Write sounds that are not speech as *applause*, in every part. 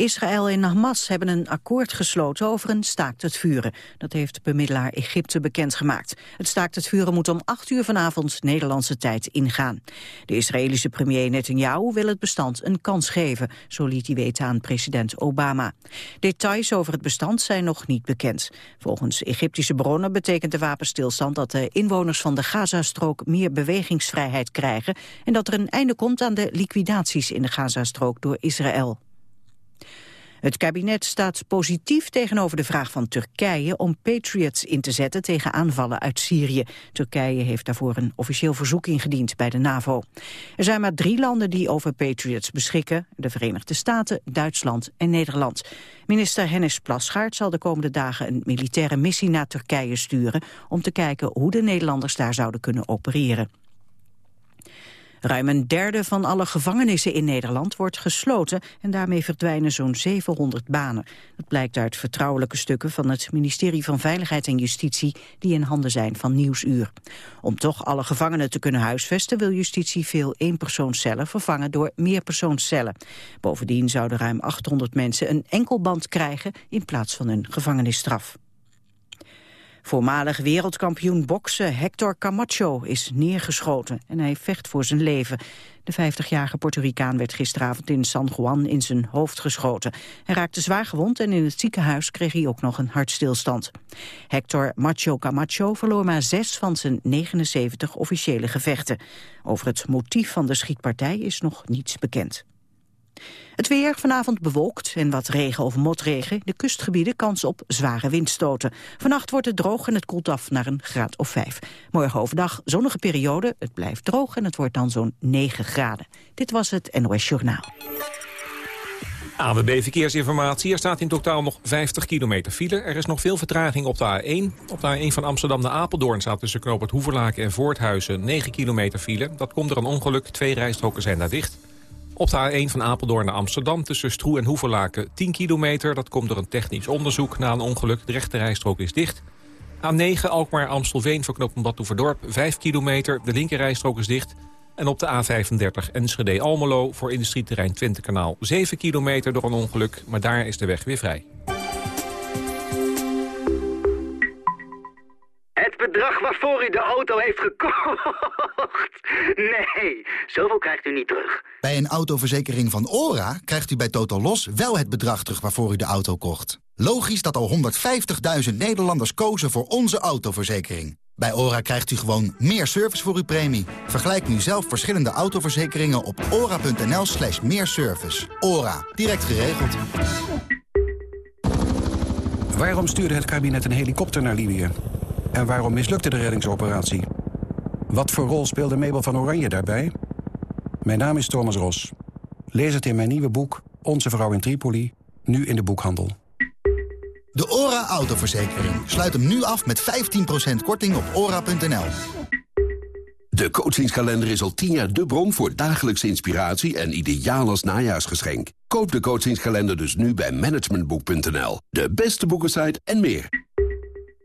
Israël en Hamas hebben een akkoord gesloten over een staakt het vuren. Dat heeft bemiddelaar Egypte bekendgemaakt. Het staakt het vuren moet om 8 uur vanavond Nederlandse tijd ingaan. De Israëlische premier Netanyahu wil het bestand een kans geven. Zo liet hij weten aan president Obama. Details over het bestand zijn nog niet bekend. Volgens Egyptische bronnen betekent de wapenstilstand dat de inwoners van de Gazastrook meer bewegingsvrijheid krijgen en dat er een einde komt aan de liquidaties in de Gazastrook door Israël. Het kabinet staat positief tegenover de vraag van Turkije om Patriots in te zetten tegen aanvallen uit Syrië. Turkije heeft daarvoor een officieel verzoek ingediend bij de NAVO. Er zijn maar drie landen die over Patriots beschikken, de Verenigde Staten, Duitsland en Nederland. Minister Hennis Plasgaard zal de komende dagen een militaire missie naar Turkije sturen om te kijken hoe de Nederlanders daar zouden kunnen opereren. Ruim een derde van alle gevangenissen in Nederland wordt gesloten en daarmee verdwijnen zo'n 700 banen. Dat blijkt uit vertrouwelijke stukken van het ministerie van Veiligheid en Justitie die in handen zijn van Nieuwsuur. Om toch alle gevangenen te kunnen huisvesten wil justitie veel eenpersoonscellen vervangen door meerpersoonscellen. Bovendien zouden ruim 800 mensen een enkelband krijgen in plaats van een gevangenisstraf. Voormalig wereldkampioen boksen Hector Camacho is neergeschoten en hij vecht voor zijn leven. De 50-jarige Puerto Ricaan werd gisteravond in San Juan in zijn hoofd geschoten. Hij raakte zwaar gewond en in het ziekenhuis kreeg hij ook nog een hartstilstand. Hector Macho Camacho verloor maar zes van zijn 79 officiële gevechten. Over het motief van de schietpartij is nog niets bekend. Het weer vanavond bewolkt en wat regen of motregen. De kustgebieden kans op zware windstoten. Vannacht wordt het droog en het koelt af naar een graad of 5. Morgen overdag zonnige periode. Het blijft droog en het wordt dan zo'n 9 graden. Dit was het NOS Journaal. AWB Verkeersinformatie. Er staat in totaal nog 50 kilometer file. Er is nog veel vertraging op de A1. Op de A1 van Amsterdam naar Apeldoorn staat tussen knoop het Hoeverlaken en Voorthuizen 9 kilometer file. Dat komt door een ongeluk. Twee rijstroken zijn daar dicht. Op de A1 van Apeldoorn naar Amsterdam tussen Stroe en Hoeverlaken 10 kilometer. Dat komt door een technisch onderzoek na een ongeluk. De rechte rijstrook is dicht. A9 Alkmaar-Amstelveen voor Badhoevedorp 5 kilometer. De linkerrijstrook is dicht. En op de A35 Enschede-Almelo voor industrieterrein Twentekanaal 7 kilometer door een ongeluk. Maar daar is de weg weer vrij. Bedrag waarvoor u de auto heeft gekocht. *laughs* Nee, zoveel krijgt u niet terug. Bij een autoverzekering van ORA krijgt u bij Total Los wel het bedrag terug waarvoor u de auto kocht. Logisch dat al 150.000 Nederlanders kozen voor onze autoverzekering. Bij ORA krijgt u gewoon meer service voor uw premie. Vergelijk nu zelf verschillende autoverzekeringen op ora.nl slash meer service. ORA, direct geregeld. Waarom stuurde het kabinet een helikopter naar Libië? En waarom mislukte de reddingsoperatie? Wat voor rol speelde Mabel van Oranje daarbij? Mijn naam is Thomas Ros. Lees het in mijn nieuwe boek Onze Vrouw in Tripoli, nu in de boekhandel. De ORA autoverzekering. Sluit hem nu af met 15% korting op ora.nl. De coachingskalender is al 10 jaar de bron voor dagelijkse inspiratie en ideaal als najaarsgeschenk. Koop de coachingskalender dus nu bij managementboek.nl. De beste boekensite en meer.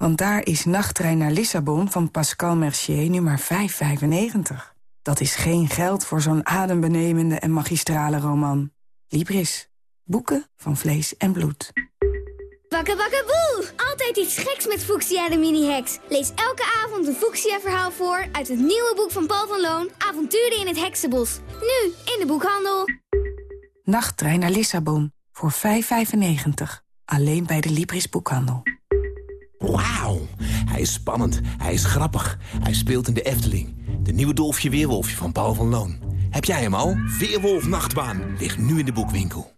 Want daar is Nachttrein naar Lissabon van Pascal Mercier nummer 595. Dat is geen geld voor zo'n adembenemende en magistrale roman. Libris. Boeken van vlees en bloed. Bakke bakke boe! Altijd iets geks met Fuchsia de mini-heks. Lees elke avond een Fuchsia-verhaal voor uit het nieuwe boek van Paul van Loon... Avonturen in het Heksenbos. Nu in de boekhandel. Nachttrein naar Lissabon voor 5,95. Alleen bij de Libris boekhandel. Wauw, hij is spannend, hij is grappig, hij speelt in de Efteling. De nieuwe Dolfje Weerwolfje van Paul van Loon. Heb jij hem al? Weerwolf Nachtbaan ligt nu in de boekwinkel.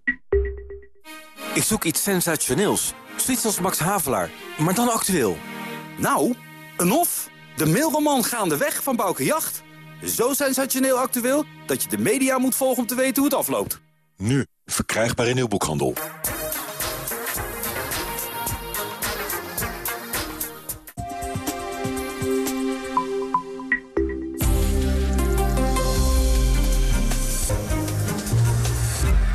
Ik zoek iets sensationeels. Zoiets als Max Havelaar, maar dan actueel. Nou, een of. De mailroman Gaandeweg van Bouke Jacht. Zo sensationeel actueel dat je de media moet volgen om te weten hoe het afloopt. Nu, verkrijgbaar in uw boekhandel.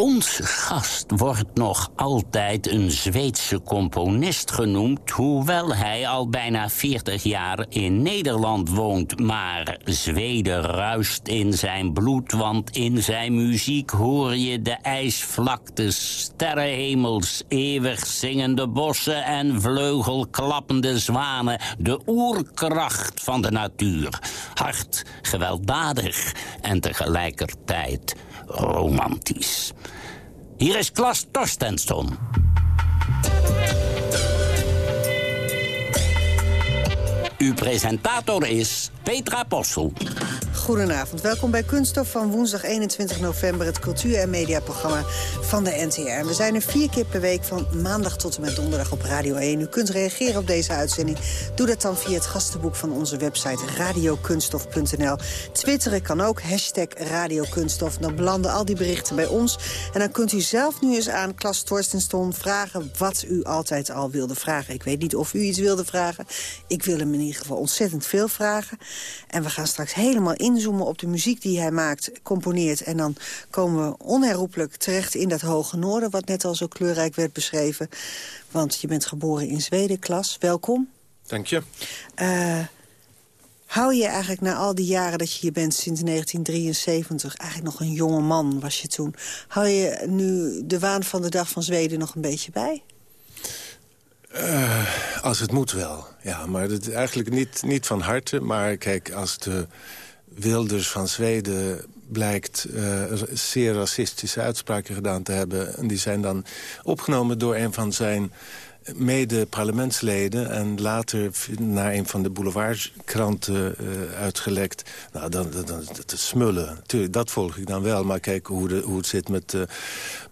Onze gast wordt nog altijd een Zweedse componist genoemd... hoewel hij al bijna 40 jaar in Nederland woont. Maar Zweden ruist in zijn bloed, want in zijn muziek... hoor je de ijsvlaktes, sterrenhemels, eeuwig zingende bossen... en vleugelklappende zwanen, de oerkracht van de natuur. Hard, gewelddadig en tegelijkertijd romantisch. Hier is Klas Torstensson. Uw presentator is Petra Possel. Goedenavond, welkom bij Kunststof van woensdag 21 november... het cultuur- en mediaprogramma van de NTR. We zijn er vier keer per week van maandag tot en met donderdag op Radio 1. U kunt reageren op deze uitzending. Doe dat dan via het gastenboek van onze website radiokunststof.nl. Twitteren kan ook, hashtag radiokunststof. Dan belanden al die berichten bij ons. En dan kunt u zelf nu eens aan Klas Torstenston vragen... wat u altijd al wilde vragen. Ik weet niet of u iets wilde vragen. Ik wil hem in ieder geval ontzettend veel vragen. En we gaan straks helemaal inzoomen op de muziek die hij maakt, componeert. En dan komen we onherroepelijk terecht in dat hoge noorden... wat net al zo kleurrijk werd beschreven. Want je bent geboren in Zweden, Klas. Welkom. Dank je. Uh, hou je eigenlijk na al die jaren dat je hier bent, sinds 1973... eigenlijk nog een jonge man was je toen. Hou je nu de waan van de dag van Zweden nog een beetje bij? Uh, als het moet wel, ja. Maar het, eigenlijk niet, niet van harte. Maar kijk, als de Wilders van Zweden blijkt uh, zeer racistische uitspraken gedaan te hebben... en die zijn dan opgenomen door een van zijn mede-parlementsleden... en later naar een van de boulevardkranten uh, uitgelekt. Nou, dan, dan, dan dat smullen. Tuurlijk, dat volg ik dan wel. Maar kijk hoe, de, hoe het zit met uh,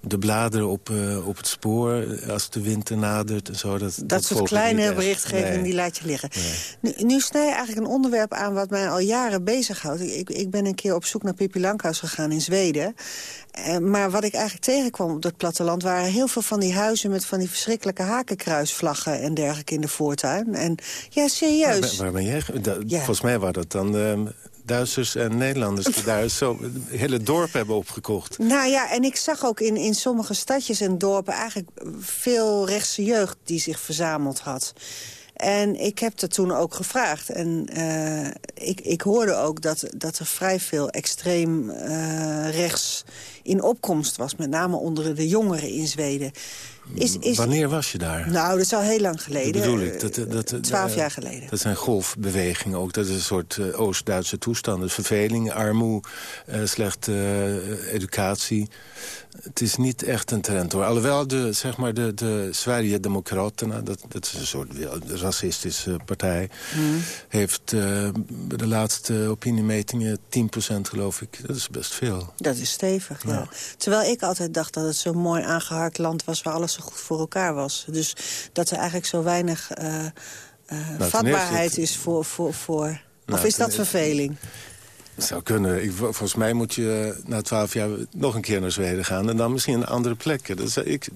de bladeren op, uh, op het spoor... als de winter nadert en zo. Dat, dat, dat soort kleine berichtgeving nee. die laat je liggen. Nee. Nu, nu snij je eigenlijk een onderwerp aan wat mij al jaren bezighoudt. Ik, ik ben een keer op zoek naar Pippi Lankhuis gegaan in Zweden. Maar wat ik eigenlijk tegenkwam op dat platteland... waren heel veel van die huizen met van die verschrikkelijke hakenkruisvlaggen... en dergelijke in de voortuin. En ja, serieus. Waar, waar ben jij? Ja. Volgens mij waren dat dan... Uh, Duitsers en Nederlanders die *laughs* daar zo hele dorp hebben opgekocht. Nou ja, en ik zag ook in, in sommige stadjes en dorpen... eigenlijk veel rechtse jeugd die zich verzameld had. En ik heb dat toen ook gevraagd. En uh, ik, ik hoorde ook dat, dat er vrij veel extreem uh, rechts in opkomst was. Met name onder de jongeren in Zweden. Is, is... Wanneer was je daar? Nou, dat is al heel lang geleden. Dat bedoel ik. Dat, dat, Twaalf jaar geleden. Dat zijn golfbewegingen ook. Dat is een soort uh, Oost-Duitse toestand. Verveling, armoe, uh, slechte educatie. Het is niet echt een trend hoor. Alhoewel de, zeg maar de, de Sverigedemocraten, dat, dat is een soort racistische partij... Hmm. heeft uh, de laatste opiniemetingen 10% geloof ik. Dat is best veel. Dat is stevig, ja. ja. Terwijl ik altijd dacht dat het zo'n mooi aangeharkt land was... waar alles zo goed voor elkaar was. Dus dat er eigenlijk zo weinig uh, uh, nou, vatbaarheid is voor... voor, voor... Nou, of is dat verveling? Dat zou kunnen. Ik, volgens mij moet je na twaalf jaar nog een keer naar Zweden gaan. En dan misschien een andere plekken. Dat is, ik,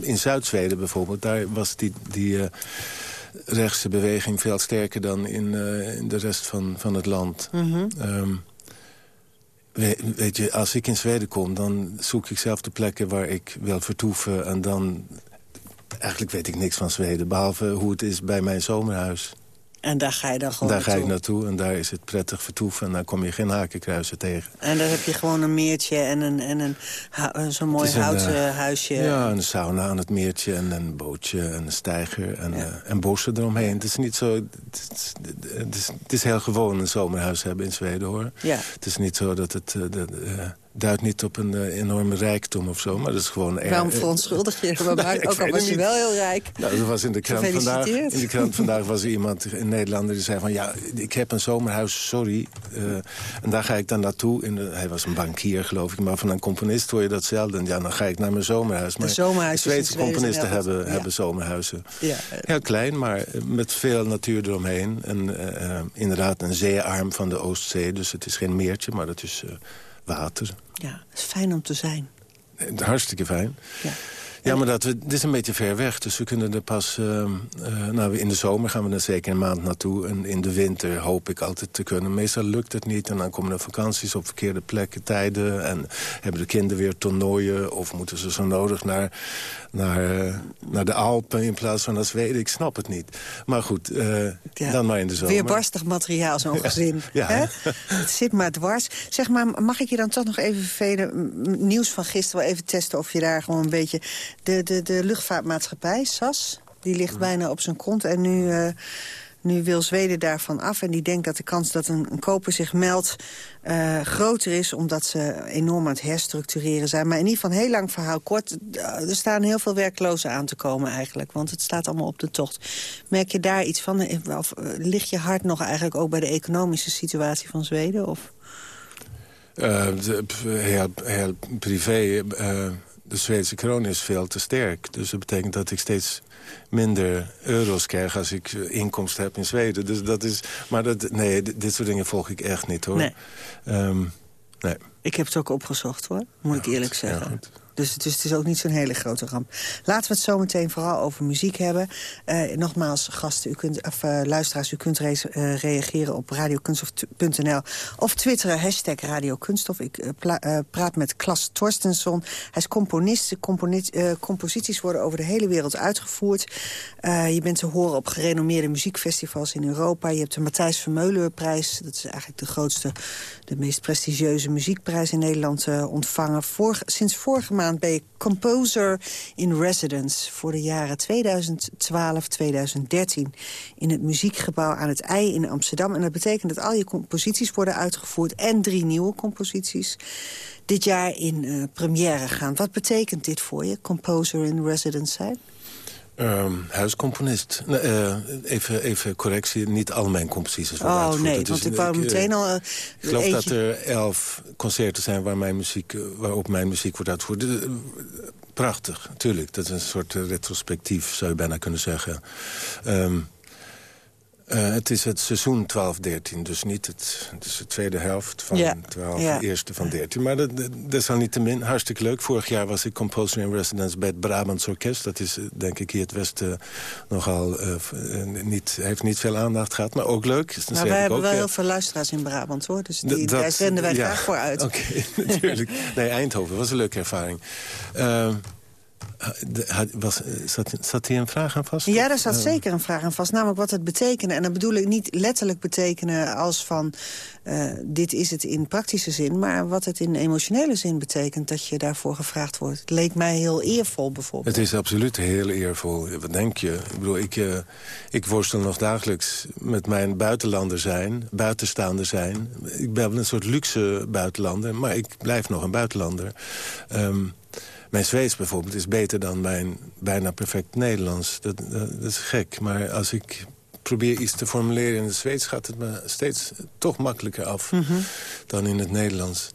in Zuid-Zweden bijvoorbeeld, daar was die, die uh, rechtse beweging veel sterker dan in, uh, in de rest van, van het land. Mm -hmm. um, weet, weet je, als ik in Zweden kom, dan zoek ik zelf de plekken waar ik wil vertoeven. En dan, eigenlijk weet ik niks van Zweden, behalve hoe het is bij mijn zomerhuis. En daar ga je dan gewoon Daar naartoe. ga ik naartoe en daar is het prettig vertoeven. En dan kom je geen hakenkruisen tegen. En daar heb je gewoon een meertje en een, en een, zo'n mooi houten uh, huisje. Ja, een sauna aan het meertje en een bootje en een steiger en, ja. uh, en bossen eromheen. Het is niet zo... Het is, het is, het is heel gewoon een zomerhuis hebben in Zweden, hoor. Ja. Het is niet zo dat het... duidt niet op een uh, enorme rijkdom of zo, maar dat is gewoon... Waarom verontschuldig je hem? *laughs* Maar ook al was je wel heel rijk. Nou, er was in de krant vandaag. In de krant vandaag was er iemand, een Nederlander, die zei van... ja, ik heb een zomerhuis, sorry. Uh, en daar ga ik dan naartoe. In de, hij was een bankier, geloof ik. Maar van een componist hoor je dat zelden. Ja, dan ga ik naar mijn zomerhuis. Maar de zomerhuis Zweedse componisten hebben, ja. hebben zomerhuizen. Ja. Heel klein, maar met veel natuur eromheen. En uh, inderdaad een zeearm van de Oostzee. Dus het is geen meertje, maar het is water. Ja, het is fijn om te zijn. Hartstikke fijn. Ja. Ja, maar dat dit is een beetje ver weg. Dus we kunnen er pas... Uh, uh, nou, in de zomer gaan we er zeker een maand naartoe. En in de winter hoop ik altijd te kunnen. Meestal lukt het niet. En dan komen er vakanties op verkeerde plekken, tijden. En hebben de kinderen weer toernooien. Of moeten ze zo nodig naar, naar, uh, naar de Alpen in plaats van naar Zweden. Ik snap het niet. Maar goed, ja. dan maar in de zomer. Weerbarstig materiaal, zo'n gezin. *laughs* ja. Hè? *laughs* Het zit maar dwars. Zeg maar, mag ik je dan toch nog even vervelen? Nieuws van gisteren wel even testen of je daar gewoon een beetje de, de, de luchtvaartmaatschappij, SAS, die ligt bijna op zijn kont. En nu, uh, nu wil Zweden daarvan af. En die denkt dat de kans dat een, een koper zich meldt uh, groter is... omdat ze enorm aan het herstructureren zijn. Maar in ieder geval, heel lang verhaal kort... er staan heel veel werklozen aan te komen eigenlijk. Want het staat allemaal op de tocht. Merk je daar iets van? Of ligt je hart nog eigenlijk ook bij de economische situatie van Zweden? Of... Heel, heel privé de Zweedse kroon is veel te sterk. Dus dat betekent dat ik steeds minder euro's krijg als ik inkomsten heb in Zweden. Dus dat is, maar dat, nee, dit soort dingen volg ik echt niet, hoor. Nee. Um, nee. Ik heb het ook opgezocht, hoor. Moet ik eerlijk zeggen. Dus, het is ook niet zo'n hele grote ramp. Laten we het zo meteen vooral over muziek hebben. Uh, nogmaals, gasten, u kunt, of, uh, luisteraars, u kunt re uh, reageren op radiokunstof.nl of twitteren, hashtag radiokunstof. Ik praat met Klas Torstensson. Hij is componist. composities worden over de hele wereld uitgevoerd. je bent te horen op gerenommeerde muziekfestivals in Europa. Je hebt de Matthijs Vermeulenprijs. Dat is eigenlijk de grootste, de meest prestigieuze muziekprijs in Nederland ontvangen. Sinds vorige maand ben je composer in residence... voor de jaren 2012-2013 in het muziekgebouw aan het IJ in Amsterdam. En dat betekent dat al je composities worden uitgevoerd... en drie nieuwe composities dit jaar in uh, première gaan. Wat betekent dit voor je, composer in residence zijn? Um, huiscomponist. Uh, even, even correctie, niet al mijn composities worden Oh nee, want ik wou meteen al... Uh, ik geloof eentje. dat er elf concerten zijn waar mijn muziek, waarop mijn muziek wordt uitgevoerd. Prachtig, natuurlijk. Dat is een soort retrospectief, zou je bijna kunnen zeggen. Um, uh, het is het seizoen 12-13, dus niet het, het is de tweede helft van ja. 12, ja. de eerste van 13. Maar dat, dat is al niet te min, hartstikke leuk. Vorig jaar was ik composer in residence bij het Brabants Orkest. Dat is denk ik hier het Westen nogal, uh, niet, heeft niet veel aandacht gehad, maar ook leuk. Dus maar wij hebben ook, wel heel veel luisteraars in Brabant hoor, dus die, dat, daar zenden wij graag voor uit. *laughs* Oké, okay, *laughs* natuurlijk. Nee, Eindhoven was een leuke ervaring. Uh, was, zat, zat hier een vraag aan vast? Ja, daar zat zeker een vraag aan vast. Namelijk wat het betekende. En dat bedoel ik niet letterlijk betekenen als van... Uh, dit is het in praktische zin. Maar wat het in emotionele zin betekent dat je daarvoor gevraagd wordt. Het leek mij heel eervol bijvoorbeeld. Het is absoluut heel eervol. Wat denk je? Ik bedoel, ik, uh, ik worstel nog dagelijks met mijn buitenlander zijn. Buitenstaander zijn. Ik ben een soort luxe buitenlander. Maar ik blijf nog een buitenlander. Um, mijn Zweeds bijvoorbeeld is beter dan mijn bijna perfect Nederlands. Dat, dat, dat, is gek, maar als ik probeer iets te formuleren in het Zweeds... gaat het me steeds toch makkelijker af mm -hmm. dan in het Nederlands.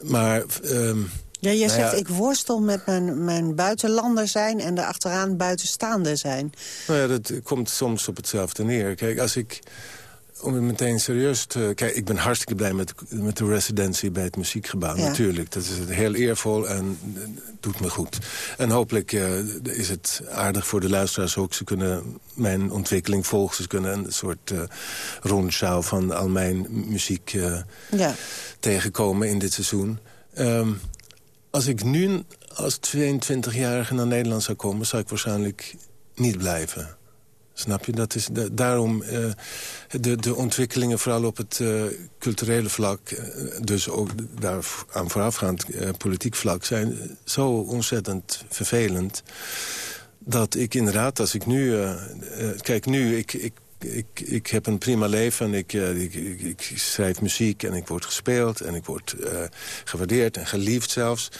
Maar... Um, ja, jij nou zegt, ja, ik worstel met mijn, mijn buitenlander zijn... en achteraan buitenstaander zijn. Nou ja, dat komt soms op hetzelfde neer. Kijk, als ik om het meteen serieus te... Kijk, ik ben hartstikke blij met, met de residentie bij het muziekgebouw. Ja. Natuurlijk, dat is heel eervol en doet me goed. En hopelijk uh, is het aardig voor de luisteraars ook. Ze kunnen mijn ontwikkeling volgen. Ze kunnen een soort uh, rondschouw van al mijn muziek uh, ja. tegenkomen in dit seizoen. Um, als ik nu als 22-jarige naar Nederland zou komen... zou ik waarschijnlijk niet blijven. Snap je? Dat is daarom uh, de, de ontwikkelingen, vooral op het uh, culturele vlak... Uh, dus ook daar aan voorafgaand politiek vlak... zijn zo ontzettend vervelend... dat ik inderdaad, als ik nu... kijk, nu, ik, ik ik, ik heb een prima leven en ik, ik, ik, ik, schrijf muziek en ik word gespeeld... en ik word gewaardeerd en geliefd zelfs.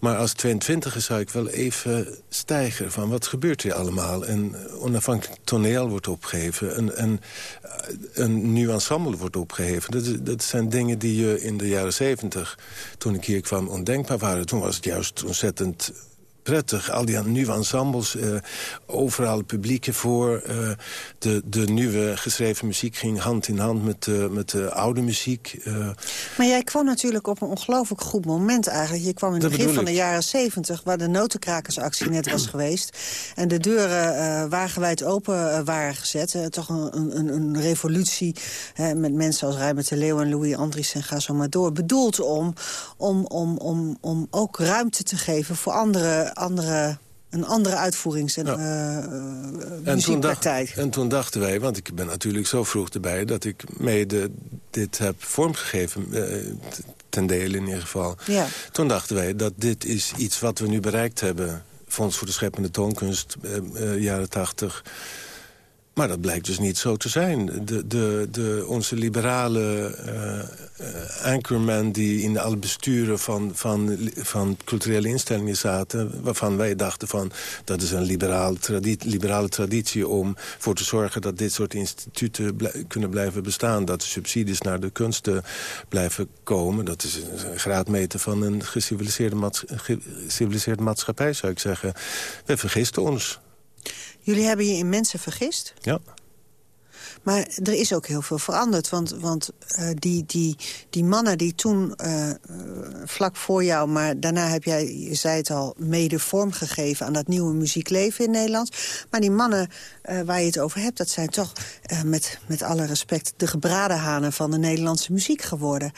Maar als 22 zou ik wel even stijgen van wat gebeurt hier allemaal. En onafhankelijk toneel wordt opgegeven. Een, een, een nieuw ensemble wordt opgeheven. Dat, dat zijn dingen die je in de jaren 70, toen ik hier kwam, ondenkbaar waren. Toen was het juist ontzettend prettig. Al die nieuwe ensembles, uh, overal publieken voor. Uh, de, de nieuwe geschreven muziek ging hand in hand met, uh, met de oude muziek. Maar jij kwam natuurlijk op een ongelooflijk goed moment eigenlijk. Je kwam in het begin van de jaren zeventig... waar de notenkrakersactie net was *clears throat* geweest. En de deuren wagenwijd open waren gezet. toch een, een, een revolutie met mensen als Rijmer de Leeuw en Louis Andries en ga zo maar door. Bedoeld om, om, om, om, om ook ruimte te geven voor andere andere een andere uitvoerings- en, ja. uh, en, toen dacht, en toen dachten wij, want ik ben natuurlijk zo vroeg erbij... dat ik mede dit heb vormgegeven, uh, ten dele in ieder geval. Ja. Toen dachten wij dat dit is iets wat we nu bereikt hebben. Fonds voor de Scheppende Toonkunst, jaren tachtig... Maar dat blijkt dus niet zo te zijn. De, de, de, onze liberale uh, anchorman die in alle besturen van, van, van culturele instellingen zaten... waarvan wij dachten van dat is een liberale, traditie, liberale traditie... om voor te zorgen dat dit soort instituten kunnen blijven bestaan. Dat de subsidies naar de kunsten blijven komen. Dat is een graadmeter van een geciviliseerde, geciviliseerde maatschappij, zou ik zeggen. We vergisten ons. Jullie hebben je in mensen vergist? Ja. Maar er is ook heel veel veranderd. Want, want uh, die, die, die mannen die toen uh, vlak voor jou... maar daarna heb jij, je zei het al, mede vorm gegeven... aan dat nieuwe muziekleven in Nederland. Maar die mannen uh, waar je het over hebt... dat zijn toch, met, met alle respect... de gebraden hanen van de Nederlandse muziek geworden.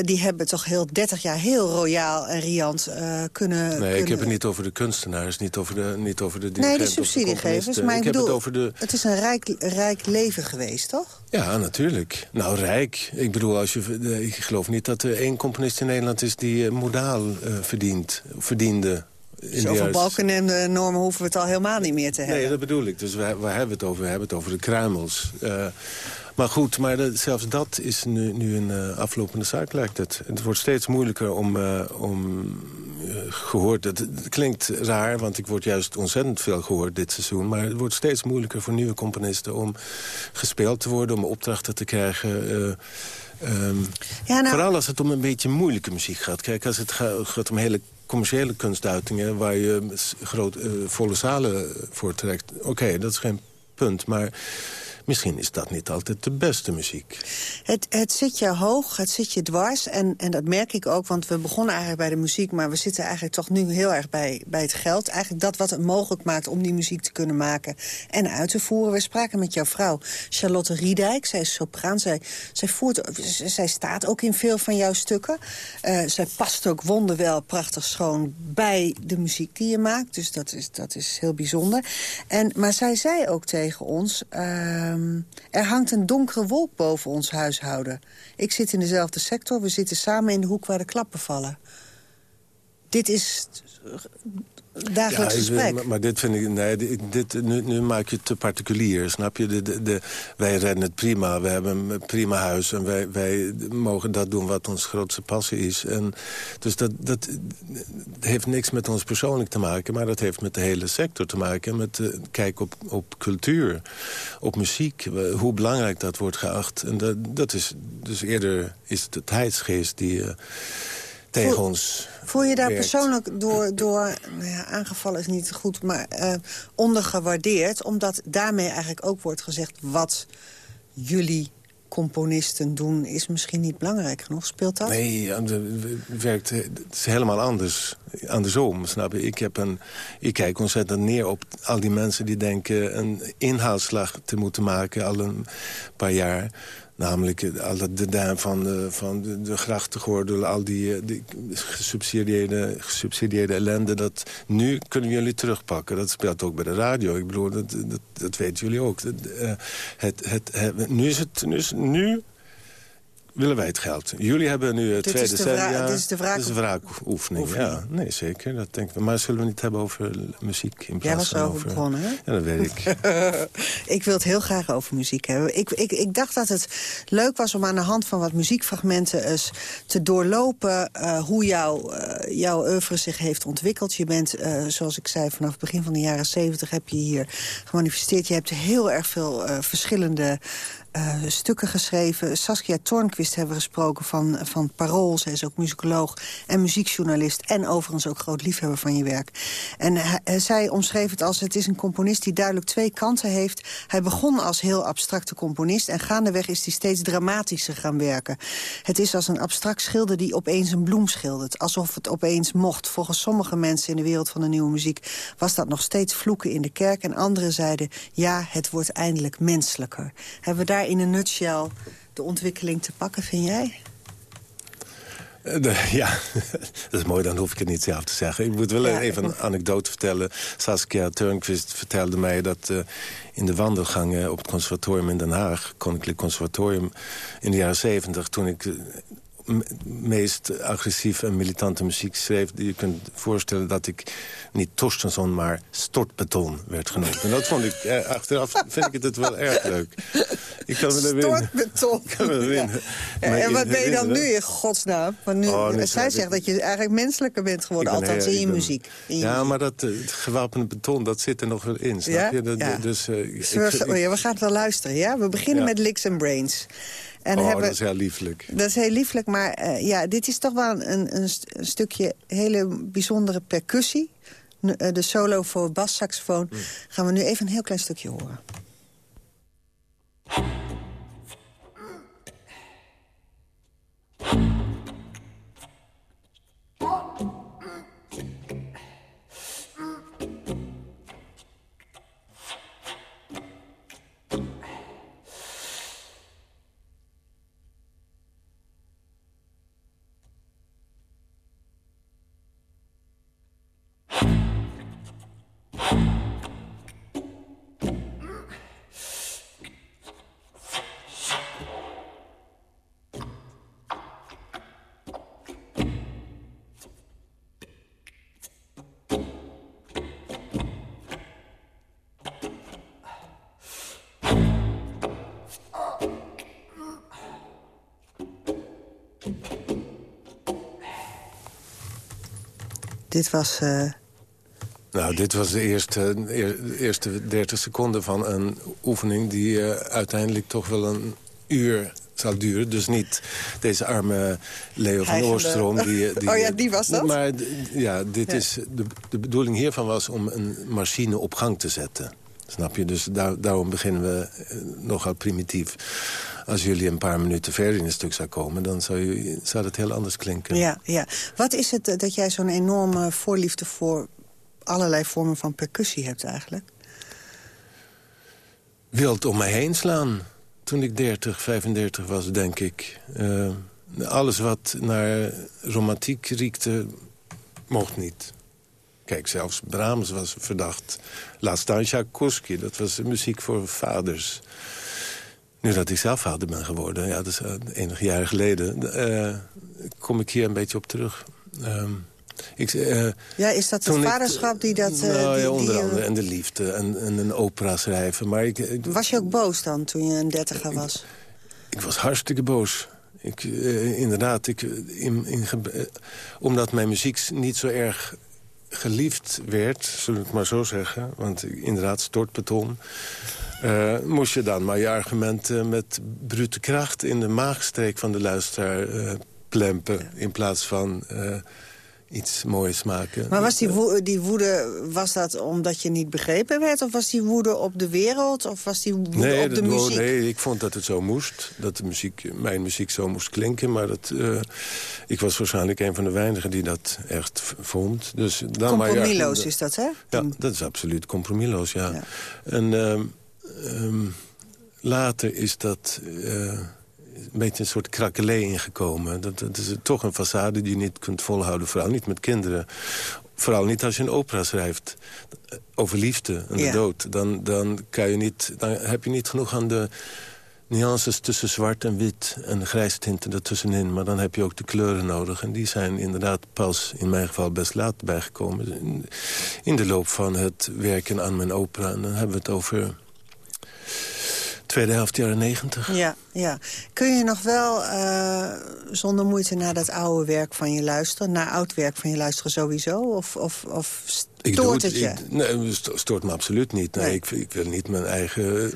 die hebben toch heel 30 jaar heel royaal en riant kunnen... Nee, kunnen... ik heb het niet over de kunstenaars, niet over de, niet over de Nee, de subsidiegevers, maar ik, ik bedoel, het, over de... het is een rijk, rijk leven geweest toch? Ja, natuurlijk. Nou, rijk. Ik bedoel, als je, ik geloof niet dat er één componist in Nederland is... die modaal verdient, verdiende. Zoveel balken en uh, normen hoeven we het al helemaal niet meer te hebben. Nee, dat bedoel ik. Dus waar, waar hebben we het over? We hebben het over de kruimels. Uh, maar goed, maar de, zelfs dat is nu, nu een uh, aflopende zaak, lijkt het. Het wordt steeds moeilijker om, uh, om gehoord... Het, het, klinkt raar, want ik word juist ontzettend veel gehoord dit seizoen... maar het wordt steeds moeilijker voor nieuwe componisten... om gespeeld te worden, om opdrachten te krijgen... Um, ja, nou... Vooral als het om een beetje moeilijke muziek gaat. Kijk, als het gaat om hele commerciële kunstuitingen... waar je groot, volle zalen voor trekt... oké, dat is geen punt, maar Misschien is dat niet altijd de beste muziek. Het, het zit je hoog, het zit je dwars. En, en dat merk ik ook, want we begonnen eigenlijk bij de muziek... maar we zitten eigenlijk toch nu heel erg bij, bij het geld. Eigenlijk dat wat het mogelijk maakt om die muziek te kunnen maken en uit te voeren. We spraken met jouw vrouw, Charlotte Riedijk. Zij is sopraan. Zij, zij, voert, zij staat ook in veel van jouw stukken. Uh, zij past ook wonderwel prachtig schoon bij de muziek die je maakt. Dus dat is, dat is heel bijzonder. En, maar zij zei ook tegen ons... Uh, Um, er hangt een donkere wolk boven ons huishouden. Ik zit in dezelfde sector, we zitten samen in de hoek waar de klappen vallen. Dit is dagelijks ja, gesprek. Maar, maar, dit vind ik, nee, dit, nu, nu, maak je het te particulier, snap je? De, de, de, wij redden het prima, we hebben een prima huis... en wij, wij mogen dat doen wat ons grootste passie is. En, dus dat, dat heeft niks met ons persoonlijk te maken... maar dat heeft met de hele sector te maken. Met kijk op, op cultuur, op muziek, hoe belangrijk dat wordt geacht. En dat, dat is, dus eerder is het de tijdsgeest die... Uh, tegen ons Voel je daar persoonlijk door, door nou ja, aangevallen is niet goed... maar uh, ondergewaardeerd, omdat daarmee eigenlijk ook wordt gezegd... wat jullie componisten doen is misschien niet belangrijk genoeg. Speelt dat? Nee, het werkt, het is helemaal anders. Andersom, snap je? Ik, heb een, ik kijk ontzettend neer op al die mensen die denken... een inhaalslag te moeten maken al een paar jaar Namelijk eh, al dat de duim van de, van de, de grachtengordel, al die, eh, die gesubsidieerde, gesubsidieerde ellende. Dat, nu kunnen jullie terugpakken. Dat speelt ook bij de radio. Ik bedoel, dat, dat, dat weten jullie ook. Uh, het, het, het, nu is het... Nu, is, nu willen wij het geld. Jullie hebben nu het Dit tweede... is de wra- ja, dit is de dit is wraakoefening. oefening. Ja, nee, zeker. Dat denk ik. Maar zullen we niet hebben over muziek in plaats Jij was erover over... begonnen, hè? Ja, dat weet ik. *laughs* ik wil het heel graag over muziek hebben. Ik, ik, ik dacht dat het leuk was om aan de hand van wat muziekfragmenten eens te doorlopen... eh, hoe jouw, eh, jouw oeuvre zich heeft ontwikkeld. Je bent, eh, zoals ik zei, vanaf het begin van de jaren zeventig heb je hier gemanifesteerd. Je hebt heel erg veel eh, verschillende eh, stukken geschreven. Saskia Tornquist hebben we gesproken van, van Parool. Zij is ook muzikoloog en muziekjournalist... en overigens ook groot liefhebber van je werk. En eh, zij omschreef het als... het is een componist die duidelijk twee kanten heeft. Hij begon als heel abstracte componist... en gaandeweg is hij steeds dramatischer gaan werken. Het is als een abstract schilder die opeens een bloem schildert. Alsof het opeens mocht. Volgens sommige mensen in de wereld van de nieuwe muziek... was dat nog steeds vloeken in de kerk. En anderen zeiden, ja, het wordt eindelijk menselijker. Hebben we daar in een nutshell de ontwikkeling te pakken, vind jij? Eh, de- *laughs* ja, *laughs* dat is mooi, dan hoef ik het niet zelf te zeggen. Ik moet wel Ja, even een anekdote vertellen. Saskia Turnquist vertelde mij dat eh, in de wandelgangen op het conservatorium in Den Haag... Koninklijk Conservatorium, in de jaren zeventig... toen ik eh, meest agressief en militante muziek schreef... je kunt voorstellen dat ik niet Torstensson, maar Stortbeton werd genoemd. En dat vond ik, eh, achteraf vind ik het wel erg leuk. Ik kan me winnen. Stortbeton. *laughs* Kan me winnen. Ja, en wat ben je dan nu in godsnaam? Want nu, Oh, zij zegt dat je eigenlijk menselijker bent geworden, ben althans in je ben- muziek. In je ja, muziek. maar dat het gewapende beton, dat zit er nog wel in, snap Ja? je? Dat. Dus, ik- we, ik- we gaan het wel luisteren, ja? We beginnen met Licks and Brains. En oh, hebben, dat is heel lieflijk. dat is heel lieflijk, maar eh, ja, dit is toch wel een, een, st- een stukje hele bijzondere percussie. N- eh, De solo voor bassaxofoon Mm. gaan we nu even een heel klein stukje horen. Dit was... eh, Nou, dit was de eerste, eer- de eerste 30 seconden van een oefening... die eh, uiteindelijk toch wel een uur zal duren. Dus niet deze arme Leo van Oostrom. Die, die, *laughs* Oh ja, die was dat? Maar ja, dit Ja. Is, de, de bedoeling hiervan was om een machine op gang te zetten. Snap je? Dus daar, daarom beginnen we eh, nogal primitief. Als jullie een paar minuten verder in het stuk zou komen... dan zou, je, zou het heel anders klinken. Ja, ja. Wat is het eh, dat jij zo'n enorme voorliefde voor allerlei vormen van percussie hebt eigenlijk? wild om mij heen slaan. Toen ik 30, 35 was, denk ik. Eh, alles wat naar romantiek riekte, mocht niet. Kijk, zelfs Brahms was verdacht. Laat staan Tchaikovsky, dat was muziek voor vaders. Nu dat ik zelf vader ben geworden, ja, dat is eh, enige jaren geleden... eh, kom ik hier een beetje op terug. Ehm, ik, eh, Ja, is dat het vaderschap die dat... nou, die- ja, onder die, andere. En de liefde en, en een opera schrijven. Maar ik, ik, Was je ook boos dan, toen je een dertiger was? ik was hartstikke boos. Ik, inderdaad, ik, in, in, omdat mijn muziek niet zo erg geliefd werd, zullen we het maar zo zeggen. Want inderdaad, stortbeton. Eh, moest je dan maar je argumenten met brute kracht... in de maagstreek van de luisteraar eh, plempen... in plaats van eh, iets moois maken. Maar was die, die woede, was dat omdat je niet begrepen werd? Of was die woede op de wereld? Of was die woede Nee, op de muziek? nee, ik vond dat het zo moest. Dat de muziek, mijn muziek zo moest klinken. Maar dat, eh, ik was waarschijnlijk een van de weinigen die dat echt vond. Dus dan maar, ja, is dat, hè? Ja, dat is absoluut compromisloos, ja. En ehm, ehm, later is dat eh, een beetje een soort krakelé ingekomen. Dat, dat is toch een façade die je niet kunt volhouden. Vooral niet met kinderen. Vooral niet als je een opera schrijft over liefde en de Ja. dood. Dan, dan, kan je niet, dan heb je niet genoeg aan de nuances tussen zwart en wit en grijs tinten ertussenin. Maar dan heb je ook de kleuren nodig. En die zijn inderdaad pas, in mijn geval, best laat bijgekomen. In, in de loop van het werken aan mijn opera. En dan hebben we het over tweede helft jaren negentig. Ja, ja. Kun je nog wel uh, zonder moeite naar dat oude werk van je luisteren? Naar oud werk van je luisteren sowieso? Of, of, of stoort het, je? Ik, nee, stoort me absoluut niet. Nee, Ik, ik, wil niet mijn eigen,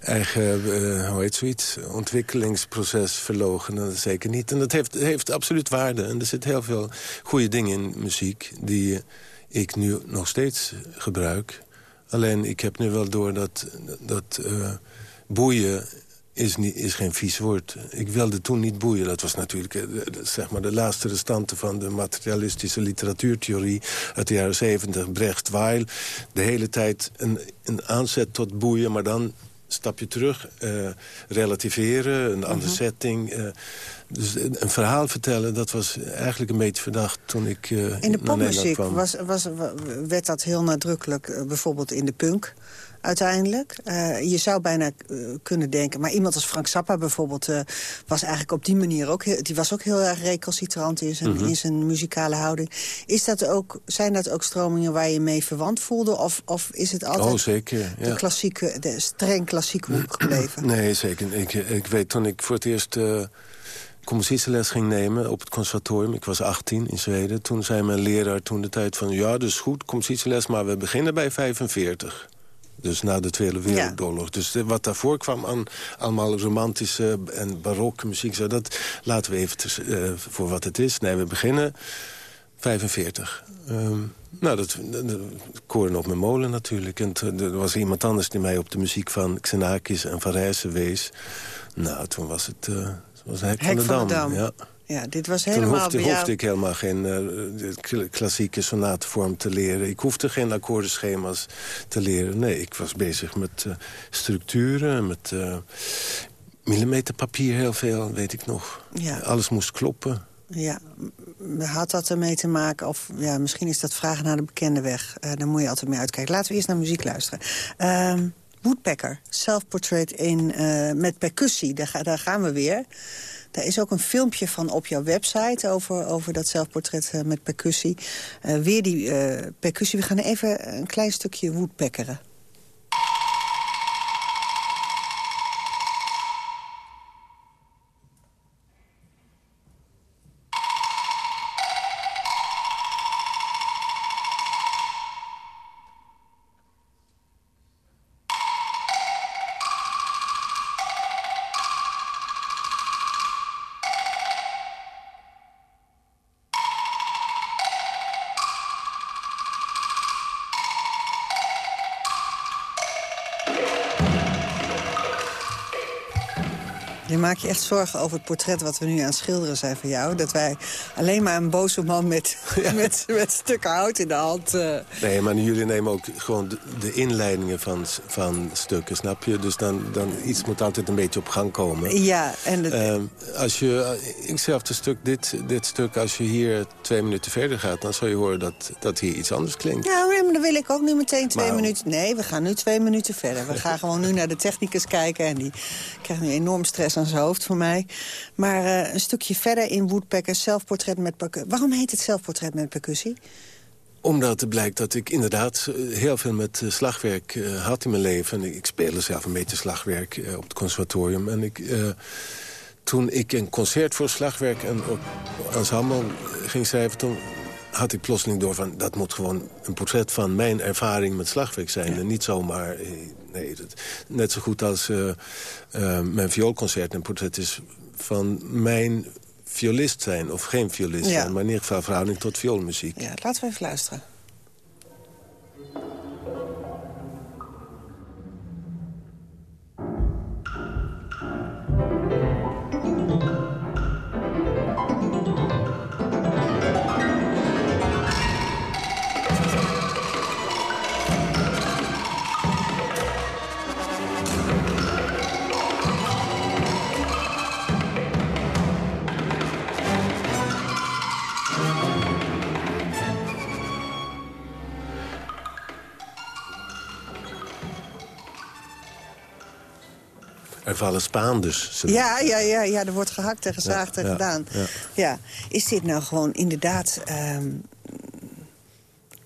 eigen uh, hoe heet zoiets, ontwikkelingsproces verlogen. Zeker niet. En dat heeft, heeft absoluut waarde. En er zit heel veel goede dingen in muziek... die ik nu nog steeds gebruik. Alleen ik heb nu wel door dat... dat uh, boeien is, niet, is geen vies woord. Ik wilde toen niet boeien. Dat was natuurlijk eh, zeg maar de laatste restanten van de materialistische literatuurtheorie uit de jaren 70. Brecht, Weil. De hele tijd een, een aanzet tot boeien, maar dan stapje terug, uh, relativeren, een andere mhm. setting. Uh, dus een verhaal vertellen, dat was eigenlijk een beetje verdacht toen ik In de popmuziek was, was, werd dat heel nadrukkelijk, bijvoorbeeld in de punk uiteindelijk. Uh, je zou bijna uh, kunnen denken... maar iemand als Frank Zappa bijvoorbeeld... Uh, was eigenlijk op die manier ook... Heel, die was ook heel erg recalcitrant in zijn, mm in zijn muzikale houding. Is dat ook, zijn dat ook stromingen waar je mee verwant voelde? Of, of is het altijd oh, zeker, ja. de, klassieke, de streng klassieke hoek *clears throat* gebleven? Nee, zeker. Ik, ik weet toen ik voor het eerst compositieles ging nemen op het conservatorium. Ik was 18 in Zweden. Toen zei mijn leraar toen de tijd van... ja, dus goed, compositieles, maar we beginnen bij 45. Dus na de Tweede Wereldoorlog. Dus wat daarvoor kwam aan allemaal romantische en barokke muziek... Zo, dat laten we even uh, voor wat het is. Nee, we beginnen 45. Um, ehm, nou, dat, dat, koren op mijn molen natuurlijk. En er was iemand anders die mij op de muziek van Xenakis en Van Rijssen wees. Nou, toen was het... Uh, was Hek, Hek van de Dam. Ja. Ja, dit was helemaal Toen hoefde, ik helemaal geen uh, klassieke sonatenvorm te leren. Ik hoefde geen akkoordenschema's te leren. Nee, ik was bezig met uh, structuren, met uh, millimeterpapier heel veel, weet ik nog. Ja. Alles moest kloppen. Ja, had dat ermee te maken? Of ja, misschien is dat vragen naar de bekende weg. Daar moet je altijd mee uitkijken. Laten we eerst naar muziek luisteren. Uh, Woodpecker, self-portrait in, met percussie. Daar, daar gaan we weer. Daar is ook een filmpje van op jouw website over, over dat zelfportret uh, met percussie. Uh, weer die uh, percussie. We gaan even een klein stukje woodpeckeren. Maak je echt zorgen over het portret wat we nu aan het schilderen zijn van jou? Dat wij alleen maar een boze man met, *laughs* met, met stukken hout in de hand... Uh... Nee, maar jullie nemen ook gewoon de, inleidingen van, van stukken, snap je? Dus dan, dan iets moet altijd een beetje op gang komen. Ja, en... Het... Uh, als je, ikzelfde stuk, dit, dit stuk, als je hier twee minuten verder gaat... dan zal je horen dat, dat hier iets anders klinkt. Ja, maar dan wil ik ook nu meteen twee minuten... Nee, we gaan nu twee minuten verder. We gaan *laughs* gewoon nu naar de technicus kijken... en die krijgt nu enorm stress aan zijn hoofd voor mij. Maar uh, een stukje verder in Woodpecker, zelfportret met percussie. Waarom heet het zelfportret met percussie? Omdat het blijkt dat ik inderdaad eh, heel veel met uh, slagwerk uh, had in mijn leven. En ik speelde zelf een beetje slagwerk op het conservatorium. En ik, toen ik een concert voor slagwerk en op ensemble ging schrijven... toen had ik plotseling door van... dat moet gewoon een portret van mijn ervaring met slagwerk zijn. En niet zomaar... Eh, nee, dat, net zo goed als uh, uh, mijn vioolconcert een portret is van mijn violist zijn... of geen violist zijn, maar in ieder geval verhouding tot vioolmuziek. Ja, laten we even luisteren. Vallen Spaanders. zullen Ja, ja, ja, ja, er wordt gehakt en gezaagd en gedaan. ja. Is dit nou gewoon inderdaad ehm,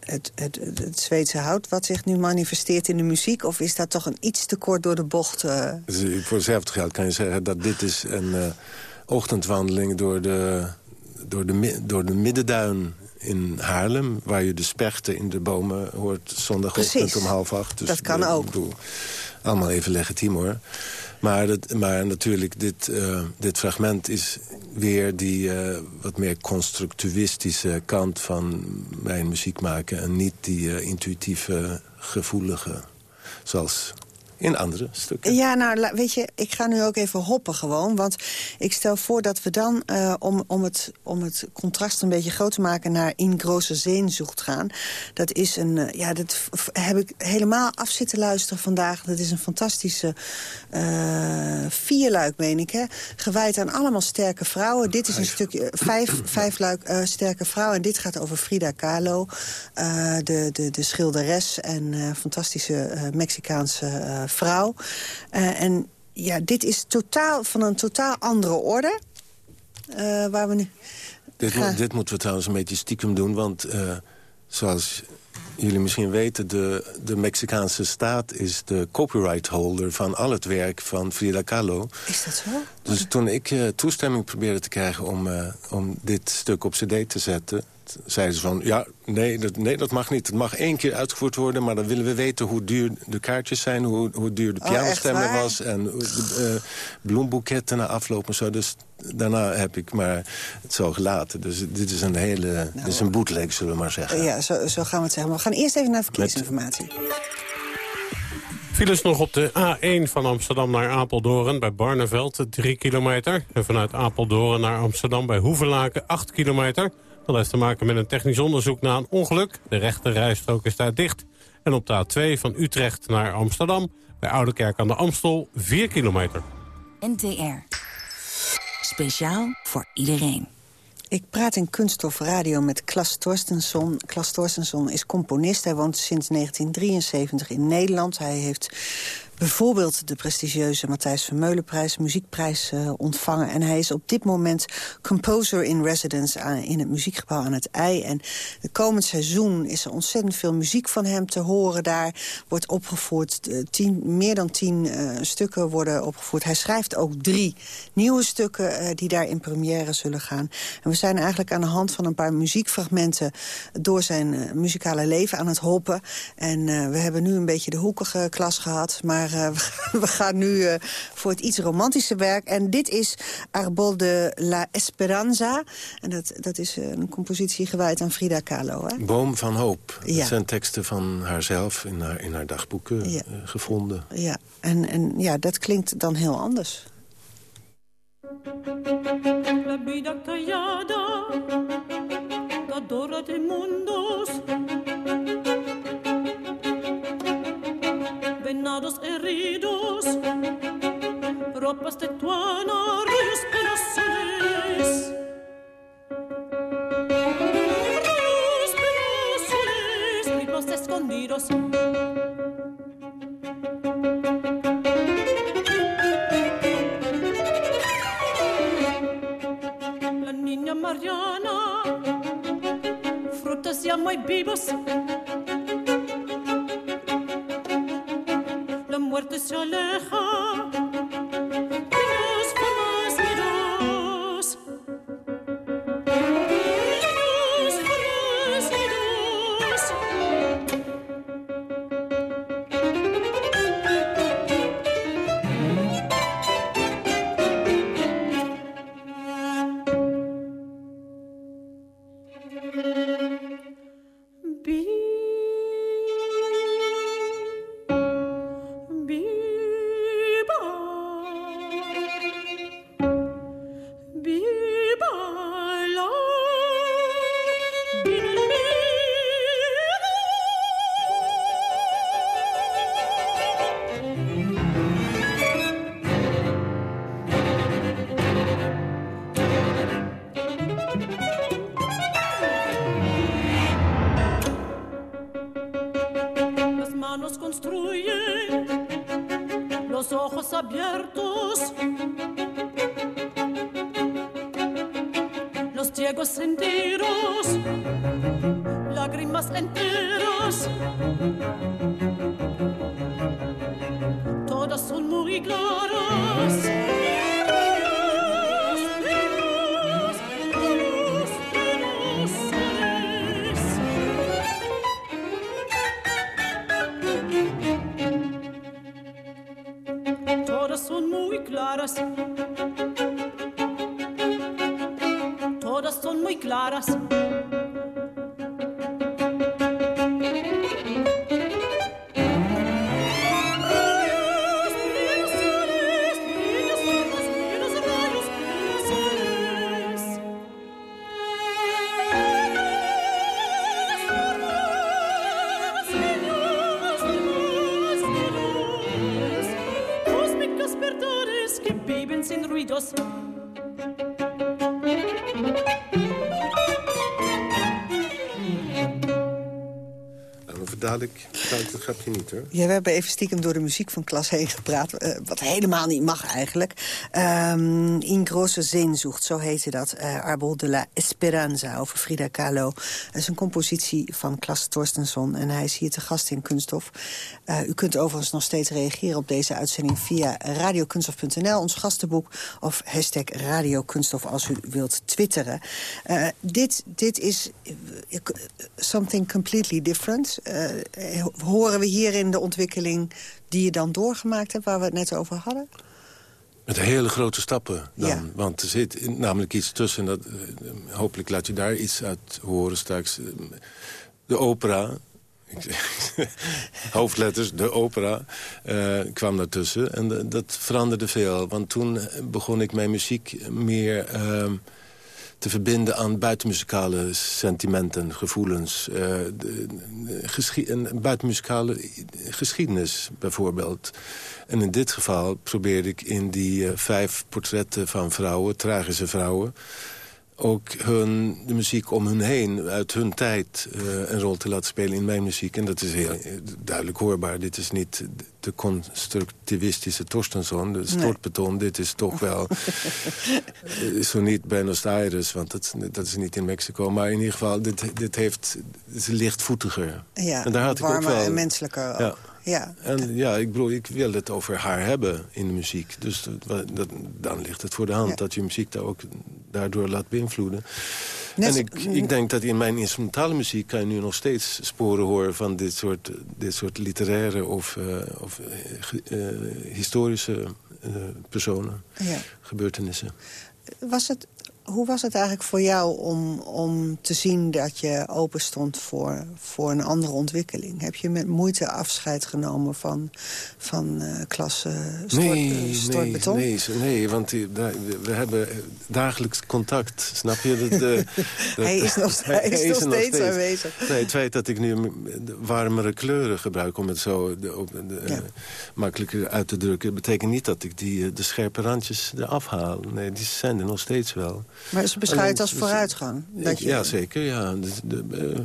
het, het, het, Zweedse hout... wat zich nu manifesteert in de muziek? Of is dat toch een iets te kort door de bocht? Dus voor hetzelfde geld kan je zeggen dat dit is een eh, ochtendwandeling door de, door, de, door de middenduin in Haarlem... waar je de spechten in de bomen hoort zondagochtend Precies. om half acht. Dus Dat kan ook. bedoel, allemaal even legitiem hoor. Maar, dat, maar natuurlijk, dit, eh, dit fragment is weer die eh, wat meer constructivistische kant van mijn muziek maken... en niet die eh, intuïtieve, gevoelige, zoals in andere stukken. Ja, nou, weet je, ik ga nu ook even hoppen gewoon. Want ik stel voor dat we dan, eh, om, om, het, om het contrast een beetje groot te maken... naar In Große Sehnsucht gaan. Dat is een, eh, ja, dat heb ik helemaal af zitten luisteren vandaag. Dat is een fantastische eh vierluik, meen ik, hè. Gewijd aan allemaal sterke vrouwen. Dit is een stukje, vijf, *clears throat* vijf luik sterke vrouwen. En dit gaat over Frida Kahlo, de, de, de schilderes... en fantastische Mexicaanse vrouw. Eh, en ja, dit is totaal van een totaal andere orde. eh, waar we nu... Dit, mo- dit moeten we trouwens een beetje stiekem doen, want eh, zoals jullie misschien weten... De, de Mexicaanse staat is de copyright holder van al het werk van Frida Kahlo. Is dat zo? Dus toen ik eh, toestemming probeerde te krijgen om, eh, om dit stuk op cd te zetten... zeiden ze van, ja, nee dat, nee, dat mag niet. Het mag één keer uitgevoerd worden, maar dan willen we weten... hoe duur de kaartjes zijn, hoe, hoe duur de Oh, pianostemmer was... en eh, bloemboeketten na afloop en zo. Dus daarna heb ik maar het zo gelaten. Dus dit is een hele, dit is een bootleg, zullen we maar zeggen. Ja, zo, zo gaan we het zeggen. Maar we gaan eerst even naar verkeersinformatie. Files nog op de A1 van Amsterdam naar Apeldoorn bij Barneveld, 3 kilometer. En vanuit Apeldoorn naar Amsterdam bij Hoevelaken, 8 kilometer. Dat heeft te maken met een technisch onderzoek na een ongeluk. De rechte rijstrook is daar dicht. En op de A2 van Utrecht naar Amsterdam bij Oudekerk aan de Amstel, 4 kilometer. NTR. Speciaal voor iedereen. Ik praat in Kunststof Radio met Klas Torstensson. Klas Torstensson is componist. Hij woont sinds 1973 in Nederland. Hij heeft bijvoorbeeld de prestigieuze Matthijs Vermeulenprijs... muziekprijs eh, ontvangen. En hij is op dit moment composer in residence aan, in het muziekgebouw aan het IJ. En het komend seizoen is er ontzettend veel muziek van hem te horen daar. Wordt opgevoerd, eh, tien, meer dan tien eh, stukken worden opgevoerd. Hij schrijft ook drie nieuwe stukken die daar in première zullen gaan. En we zijn eigenlijk aan de hand van een paar muziekfragmenten... door zijn muzikale leven aan het hoppen. En we hebben nu een beetje de hoekige klas gehad... maar eh, *laughs* we gaan nu eh, voor het iets romantische werk. En dit is Arbol de la Esperanza. En dat, dat is een compositie gewijd aan Frida Kahlo. Hè? Boom van Hoop. Ja. Dat zijn teksten van haarzelf in haar, in haar dagboeken Ja. eh, gevonden. Ja, en, en ja, dat klinkt dan heel anders. La vida callada, dadora de mundos. Venados heridos, ropas de tuana, ríos penosones. Ríos penosones, ritmos escondidos. La niña Mariana, frutas ya muy vivos. Muerte se aleja. Ja, we hebben even stiekem door de muziek van Klas heen gepraat. eh, wat helemaal niet mag eigenlijk. Ehm in grosse Sehnsucht, zo heette dat. eh Arbol de la Esperanza over Frida Kahlo. Dat is een compositie van Klas Torstensson. En hij is hier te gast in Kunststof. Eh, u kunt overigens nog steeds reageren op deze uitzending... via radiokunststof.nl, ons gastenboek... of hashtag radiokunststof als u wilt twitteren. Eh, dit, dit is something completely different. Horen we hierin de ontwikkeling die je dan doorgemaakt hebt... waar we het net over hadden? Met hele grote stappen dan. Want er zit in- namelijk iets tussen. Dat, eh, hopelijk laat je daar iets uit horen straks. Eh, De opera. ik zeg- *laughs* Hoofdletters, de opera, eh, kwam daartussen. En dat veranderde veel. Want toen begon ik mijn muziek meer ehm, te verbinden aan buitenmuzikale sentimenten, gevoelens. eh, een buitenmuzikale geschiedenis bijvoorbeeld. En in dit geval probeerde ik in die eh, vijf portretten van vrouwen, tragische vrouwen... ook hun, de muziek om hun heen, uit hun tijd, eh, een rol te laten spelen in mijn muziek. En dat is heel duidelijk hoorbaar. Dit is niet de constructivistische Torstensson, de stortbeton. Dit is toch wel... *laughs* eh, zo niet Buenos Aires, want dat, dat is niet in Mexico. Maar in ieder geval, dit, dit heeft, het is lichtvoetiger. Ja, en daar had ik ook wel, en menselijker ook. Ja. Ja. En ja, ik bedoel, ik wil het over haar hebben in de muziek. Dus dat, dat- dan ligt het voor de hand dat je muziek daar ook daardoor laat beïnvloeden. Net en ik, ik denk dat in mijn instrumentale muziek... kan je nu nog steeds sporen horen van dit soort, dit soort literaire... of, eh, of eh, eh, historische personen, Ja. gebeurtenissen. Was het, hoe was het eigenlijk voor jou om, om te zien dat je open stond voor, voor een andere ontwikkeling? Heb je met moeite afscheid genomen van, van eh klasse stort, Nee, eh, nee, nee, nee, want we hebben dagelijks contact, snap je? Dat, *laughs* dat- Hij is *laughs* nog- hij is nog steeds aanwezig. Nee, het feit dat ik nu warmere kleuren gebruik... om het zo de, eh, makkelijker uit te drukken... betekent niet dat ik die, de scherpe randjes eraf haal. Nee, die zijn er nog steeds wel. Maar ze beschouwt Alleen- als vooruitgang. Dat je, Ja, zeker, ja. De, de, eh,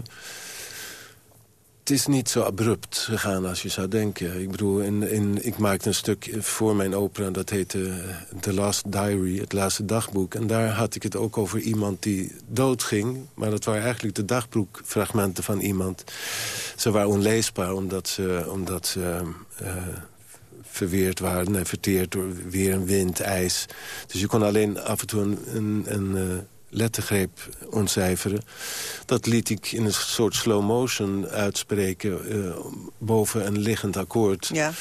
het is niet zo abrupt gegaan als je zou denken. Ik bedoel, in, in, ik maakte een stuk voor mijn opera... dat heette eh, The Last Diary, het laatste dagboek. En daar had ik het ook over iemand die doodging. Maar dat waren eigenlijk de dagboekfragmenten van iemand. Ze waren onleesbaar omdat ze... Omdat ze eh, verweerd waren en verteerd door weer en wind, ijs. Dus je kon alleen af en toe een, een, een eh, lettergreep ontcijferen. Dat liet ik in een soort slow motion uitspreken... eh, boven een liggend akkoord. Ja.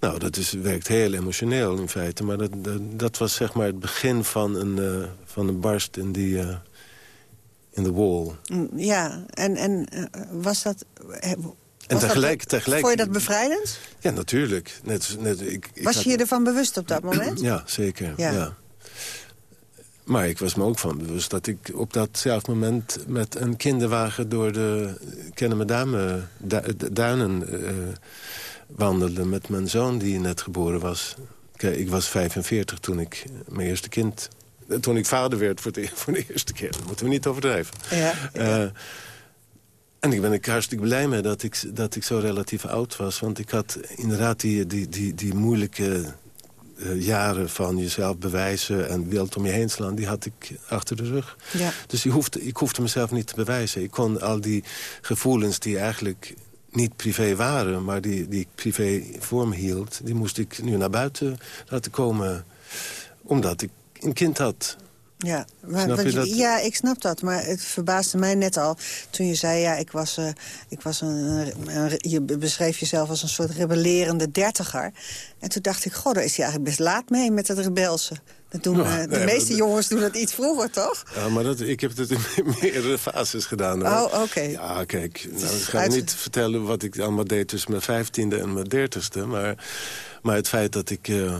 Nou, dat is, werkt heel emotioneel in feite. Maar dat, dat, dat was zeg maar het begin van een, eh, van een barst in die... in the wall. Ja, en, en was dat... eh, En tegelijk, tegelijk... Vond je dat bevrijdend? Ja, natuurlijk. Net, net, ik, ik Was had- je je ervan bewust op dat moment? *clears throat* Ja, zeker. Ja. Ja. Maar ik was me ook van bewust dat ik op datzelfde moment... met een kinderwagen door de Kennemerduinen du, duinen eh, wandelde... met mijn zoon die net geboren was. Kijk, ik was 45 toen ik mijn eerste kind... Toen ik vader werd voor de, *laughs* voor de eerste keer. Dat moeten we niet overdrijven. Ja, Eh, En ik ben ik hartstikke blij mee dat ik, dat ik zo relatief oud was. Want ik had inderdaad die, die, die, die moeilijke eh, jaren van jezelf bewijzen... en wild om je heen slaan, die had ik achter de rug. Ja. Dus ik hoefde, ik hoefde mezelf niet te bewijzen. Ik kon al die gevoelens die eigenlijk niet privé waren... maar die, die ik privé voor me hield... die moest ik nu naar buiten laten komen. Omdat ik een kind had. Ja, maar, Snap want je dat? ja, ik snap dat. Maar het verbaasde mij net al toen je zei... ja, ik was, eh, ik was een, een- Je beschreef jezelf als een soort rebellerende dertiger. En toen dacht ik, god, daar is hij eigenlijk best laat mee met het rebelse. Dat doen, Ja, eh, de nee, meeste dat- jongens doen dat iets vroeger, toch? Ja, maar dat, ik heb het in *laughs* meerdere fases gedaan. Hoor. Oh, oké. Ja, kijk, nou, ik ga uit- niet vertellen wat ik allemaal deed tussen mijn vijftiende en mijn dertigste. Maar, maar het feit dat ik eh,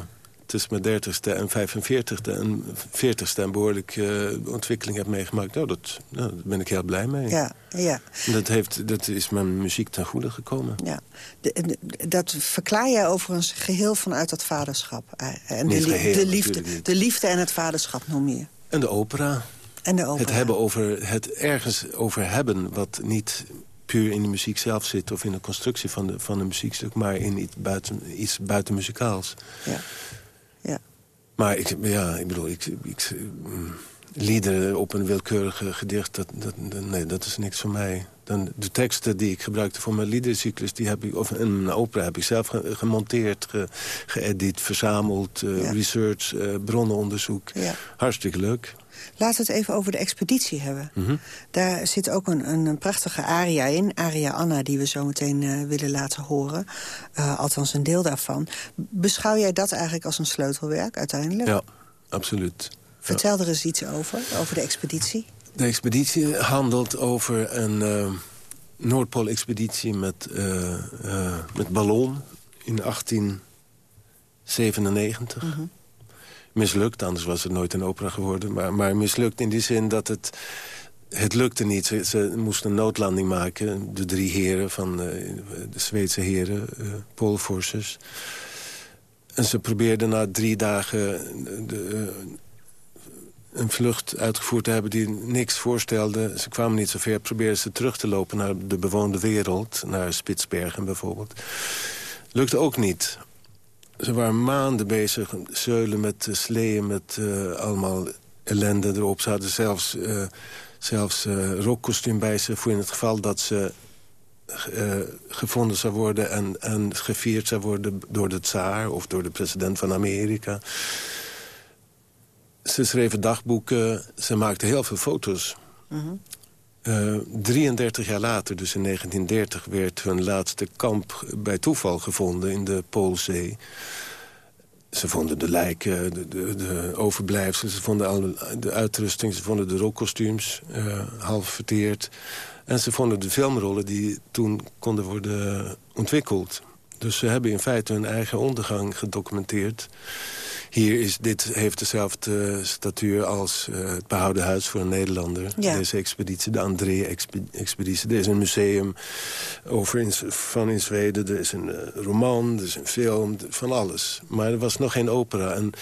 tussen mijn dertigste en 45ste en 40ste een behoorlijk eh, ontwikkeling heb meegemaakt... Nou, dat, nou, daar ben ik heel blij mee. Ja, ja. Dat, heeft, dat is mijn muziek ten goede gekomen. Ja, de- de- dat verklaar jij overigens geheel vanuit dat vaderschap. eh, En de, geheel, de, liefde, de liefde en het vaderschap noem je. En de opera. En de opera. Het, hebben over, het ergens over hebben wat niet puur in de muziek zelf zit... of in de constructie van, de, van een muziekstuk... maar in iets buiten, iets buiten muzikaals. Ja. Ja. Maar ik, ja, ik bedoel, ik, ik, mm, liederen op een willekeurige gedicht... Dat, dat, nee, dat is niks voor mij. Dan, de teksten die ik gebruikte voor mijn liederencyclus... Die heb ik, of in een opera heb ik zelf ge- gemonteerd, ge- geëdit, verzameld... eh, research, eh, bronnenonderzoek. Ja. Hartstikke leuk. Laten we het even over de expeditie hebben. Mhm. Daar zit ook een, een, een prachtige aria in. Aria Anna, die we zo meteen eh, willen laten horen. Eh, althans een deel daarvan. Beschouw jij dat eigenlijk als een sleutelwerk uiteindelijk? Ja, absoluut. Vertel er eens iets over, over de expeditie. De expeditie handelt over een eh, Noordpool-expeditie met, met ballon in 1897. Mhm. Mislukt, anders was het nooit een opera geworden. Maar, maar mislukt in die zin dat het... Het lukte niet. Ze, moesten een noodlanding maken. De drie heren van eh, de Zweedse heren, Forces. En ze probeerden na drie dagen de, eh, een vlucht uitgevoerd te hebben die niks voorstelde. Ze kwamen niet zo ver. Probeerden ze terug te lopen naar de bewoonde wereld. Naar Spitsbergen bijvoorbeeld. Lukte ook niet. Ze waren maanden bezig. Zeulen met uh, sleeën, met uh, allemaal ellende erop. Ze hadden zelfs, uh, zelfs uh, bij ze... voor in het geval dat ze gevonden zou worden... En, en gevierd zou worden door de tsaar of door de president van Amerika. Ze schreven dagboeken, ze maakten heel veel foto's. Mhm. Uh -huh. 33 jaar later, dus in 1930, werd hun laatste kamp bij toeval gevonden in de Poolzee. Ze vonden de lijken, de, de, de overblijfselen, ze vonden alle, de uitrusting... ze vonden de rookkostuums, uh, half verteerd. En ze vonden de filmrollen die toen konden worden ontwikkeld. Dus ze hebben in feite hun eigen ondergang gedocumenteerd. Hier is, dit heeft dezelfde statuur als uh, het behouden huis voor een Nederlander. Ja. Deze expeditie, de André-expeditie. Er is een museum over in, van in Zweden. Er is een uh, roman, er is een film, van alles. Maar er was nog geen opera. En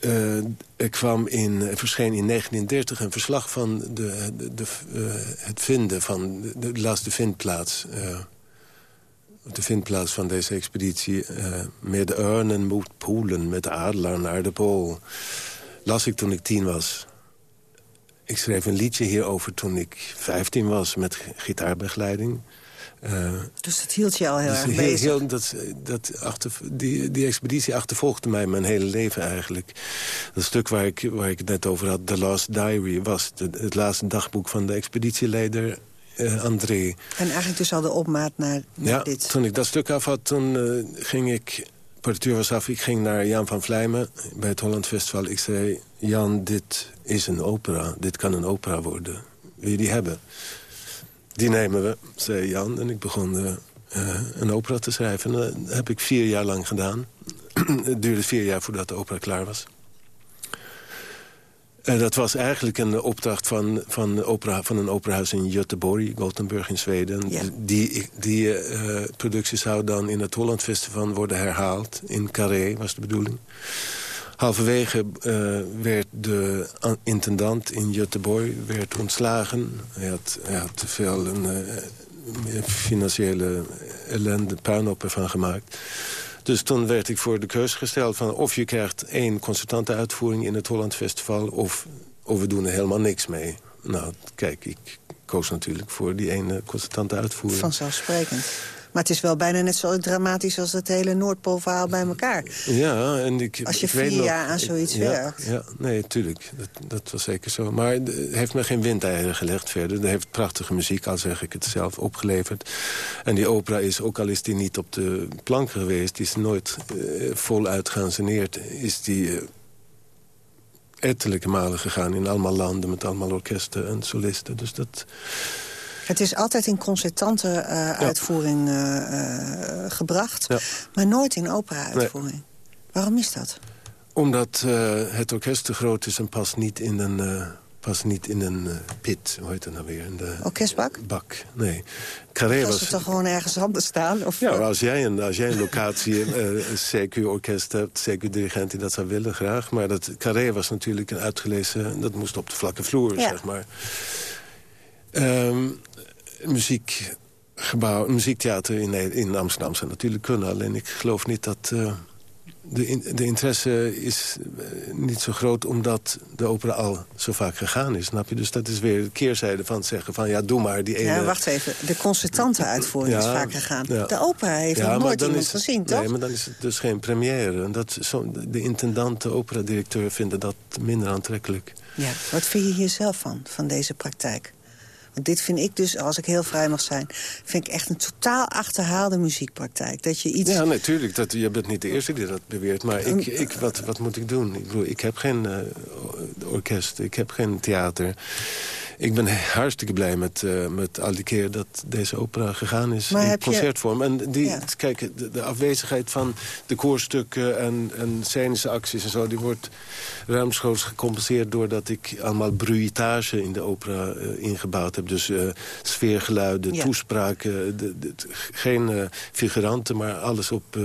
uh, er kwam in, er verscheen in 1930 een verslag van de, de, de, het vinden van de, de laatste vindplaats de vindplaats van deze expeditie... Uh, met urnen moet poelen, met adelaar naar de pool. Las ik toen ik tien was. Ik schreef een liedje hierover toen ik vijftien was... met gitaarbegeleiding. Uh, dus dat hield je al heel dus erg bezig? Heel, dat, dat achter, die, die expeditie achtervolgde mij mijn hele leven eigenlijk. Dat stuk waar ik, waar ik het net over had, The Last Diary... was de, het laatste dagboek van de expeditieleider uh, André. En eigenlijk dus al de opmaat naar, naar ja, dit. toen ik dat stuk af had, toen uh, ging ik... partituur was af, ik ging naar Jan van Vlijmen bij het Holland Festival. Ik zei, Jan, dit is een opera. Dit kan een opera worden. Wil je die hebben? Die nemen we, zei Jan. En ik begon uh, een opera te schrijven. En dat heb ik vier jaar lang gedaan. *clears throat* Het duurde vier jaar voordat de opera klaar was. Uh, dat was eigenlijk een opdracht van, van, opera, van een operahuis in Göteborg, Gothenburg in Zweden. Ja. Die, die uh, productie zou dan in het Holland Festival worden herhaald. In Carré was de bedoeling. Halverwege eh, werd de intendant in Göteborg werd ontslagen. Hij had, hij had te veel een, uh, financiële ellende, puinhoop ervan gemaakt. Dus toen werd ik voor de keus gesteld van of je krijgt één concertante uitvoering in het Holland Festival... of, of we doen er helemaal niks mee. Nou, kijk, ik koos natuurlijk voor die ene concertante uitvoering. Vanzelfsprekend. Maar het is wel bijna net zo dramatisch als het hele Noordpoolverhaal bij elkaar. Ja, en ik Als je ik vier nog- jaar aan zoiets ik- ja, werkt. Ja, nee, tuurlijk. Dat, dat was zeker zo. Maar het heeft me geen windeieren gelegd verder. Het heeft prachtige muziek, al zeg ik het zelf, opgeleverd. En die opera is, ook al is die niet op de plank geweest... die is nooit eh, voluit geanceneerd, is die... eh, ettelijke malen gegaan in allemaal landen... met allemaal orkesten en solisten. Dus dat, Het is altijd in concertante eh, uitvoering eh, eh, gebracht, Ja. maar nooit in opera-uitvoering. Waarom is dat? Omdat het orkest te groot is en past niet in een, past niet in een pit. Hoe heet dat nou weer? In de Orkestbak? Bak, nee. Carré Als was... ze toch gewoon ergens anders staan? Of, Ja, als jij een, als jij een locatie, een CQ-orkest hebt, CQ-dirigent die dat zou willen, graag. Maar dat Carré was natuurlijk een uitgelezen... dat moest op de vlakke vloer, Ja. zeg maar. Ehm, muziekgebouw, muziektheater in, in Amsterdam zou natuurlijk kunnen. Alleen ik geloof niet dat... eh, de, in- de interesse is eh, niet zo groot omdat de opera al zo vaak gegaan is. Snap je? Dus dat is weer de keerzijde van het zeggen van... ja, doe maar die ene... Ja, wacht even. De concertante uitvoering is vaak gegaan. ja. De opera heeft Ja, nog nooit iemand het- gezien, toch? Nee, maar dan is het dus geen première. En dat, zo, de intendant, de operadirecteur vinden dat minder aantrekkelijk. Ja. Wat vind je hier zelf van, van deze praktijk? Want dit vind ik dus, als ik heel vrij mag zijn... vind ik echt een totaal achterhaalde muziekpraktijk. Dat je iets... Ja, natuurlijk. Dat, je bent niet de eerste die dat beweert. Maar ik, ik, wat, wat moet ik doen? Ik, bedoel, ik heb geen eh, orkest, ik heb geen theater. Ik ben hartstikke blij met, eh, met al die keer dat deze opera gegaan is Maar in je- concertvorm. En die, Ja. kijk, de, de afwezigheid van de koorstukken en, en scenische acties en zo... die wordt ruimschoots gecompenseerd doordat ik allemaal bruitage in de opera eh, ingebouwd heb. Dus eh, sfeergeluiden, Ja. toespraken, de, de- geen eh, figuranten, maar alles op, eh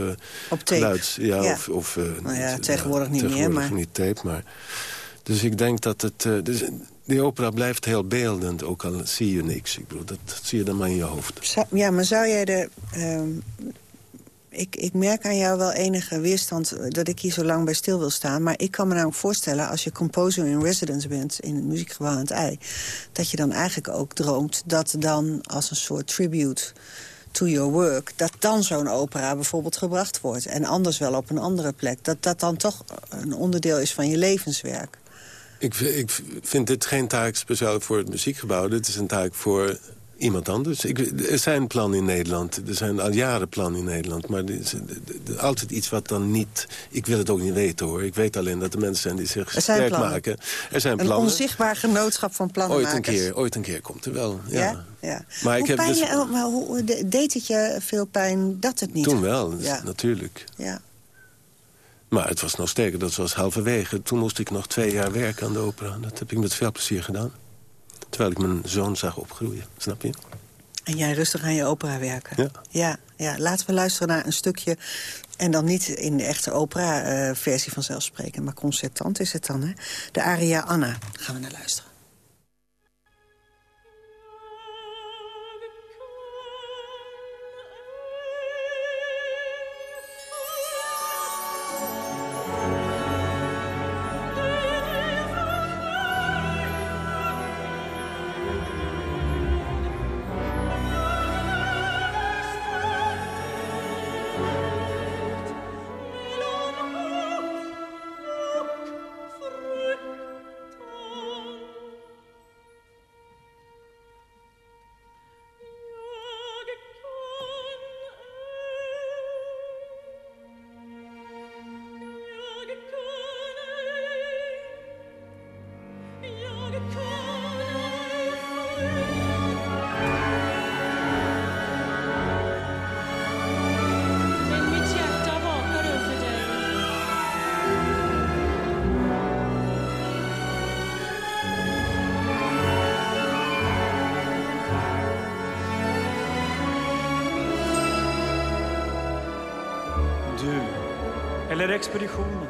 Op tape. geluids- Ja, Ja. Of, of, Nou ja, niet, tegenwoordig niet meer, tegenwoordig maar- niet tape, maar... Dus ik denk dat het... dus, die opera blijft heel beeldend, ook al zie je niks. Ik bedoel, dat, dat zie je dan maar in je hoofd. Zou- ja, maar zou jij de... ik, ik merk aan jou wel enige weerstand eh, dat ik hier zo lang bij stil wil staan. Maar ik kan me namelijk voorstellen, als je composer in residence bent... in het muziekgebouw aan het ei... dat je dan eigenlijk ook droomt dat dan als een soort tribute to your work... dat dan zo'n opera bijvoorbeeld gebracht wordt. En anders wel op een andere plek. Dat dat dan toch een onderdeel is van je levenswerk. Ik, ik vind dit geen taak speciaal voor het muziekgebouw. Dit is een taak voor iemand anders. Ik, er zijn plannen in Nederland. Er zijn al jaren plannen in Nederland. Maar er is, er- er- altijd iets wat dan niet... Ik wil het ook niet weten, hoor. Ik weet alleen dat er mensen zijn die zich Er zijn sterk plannen. maken. Er zijn Een plannen. onzichtbaar genootschap van Ooit plannenmakers. een, keer, ooit een keer komt er wel, ja. Ja? ja. Maar ik heb dus- maar hoe, de- deed het je veel pijn dat het niet... Toen wel, Ja. natuurlijk. Ja. Maar het was nog sterker, dat was halverwege. Toen moest ik nog twee jaar werken aan de opera. Dat heb ik met veel plezier gedaan. Terwijl ik mijn zoon zag opgroeien, snap je? En jij rustig aan je opera werken. Ja. Ja, ja. Laten we luisteren naar een stukje... en dan niet in de echte opera-versie vanzelfsprekend... maar concertant is het dan, hè? De aria Anna. Gaan we naar luisteren. eller expeditioner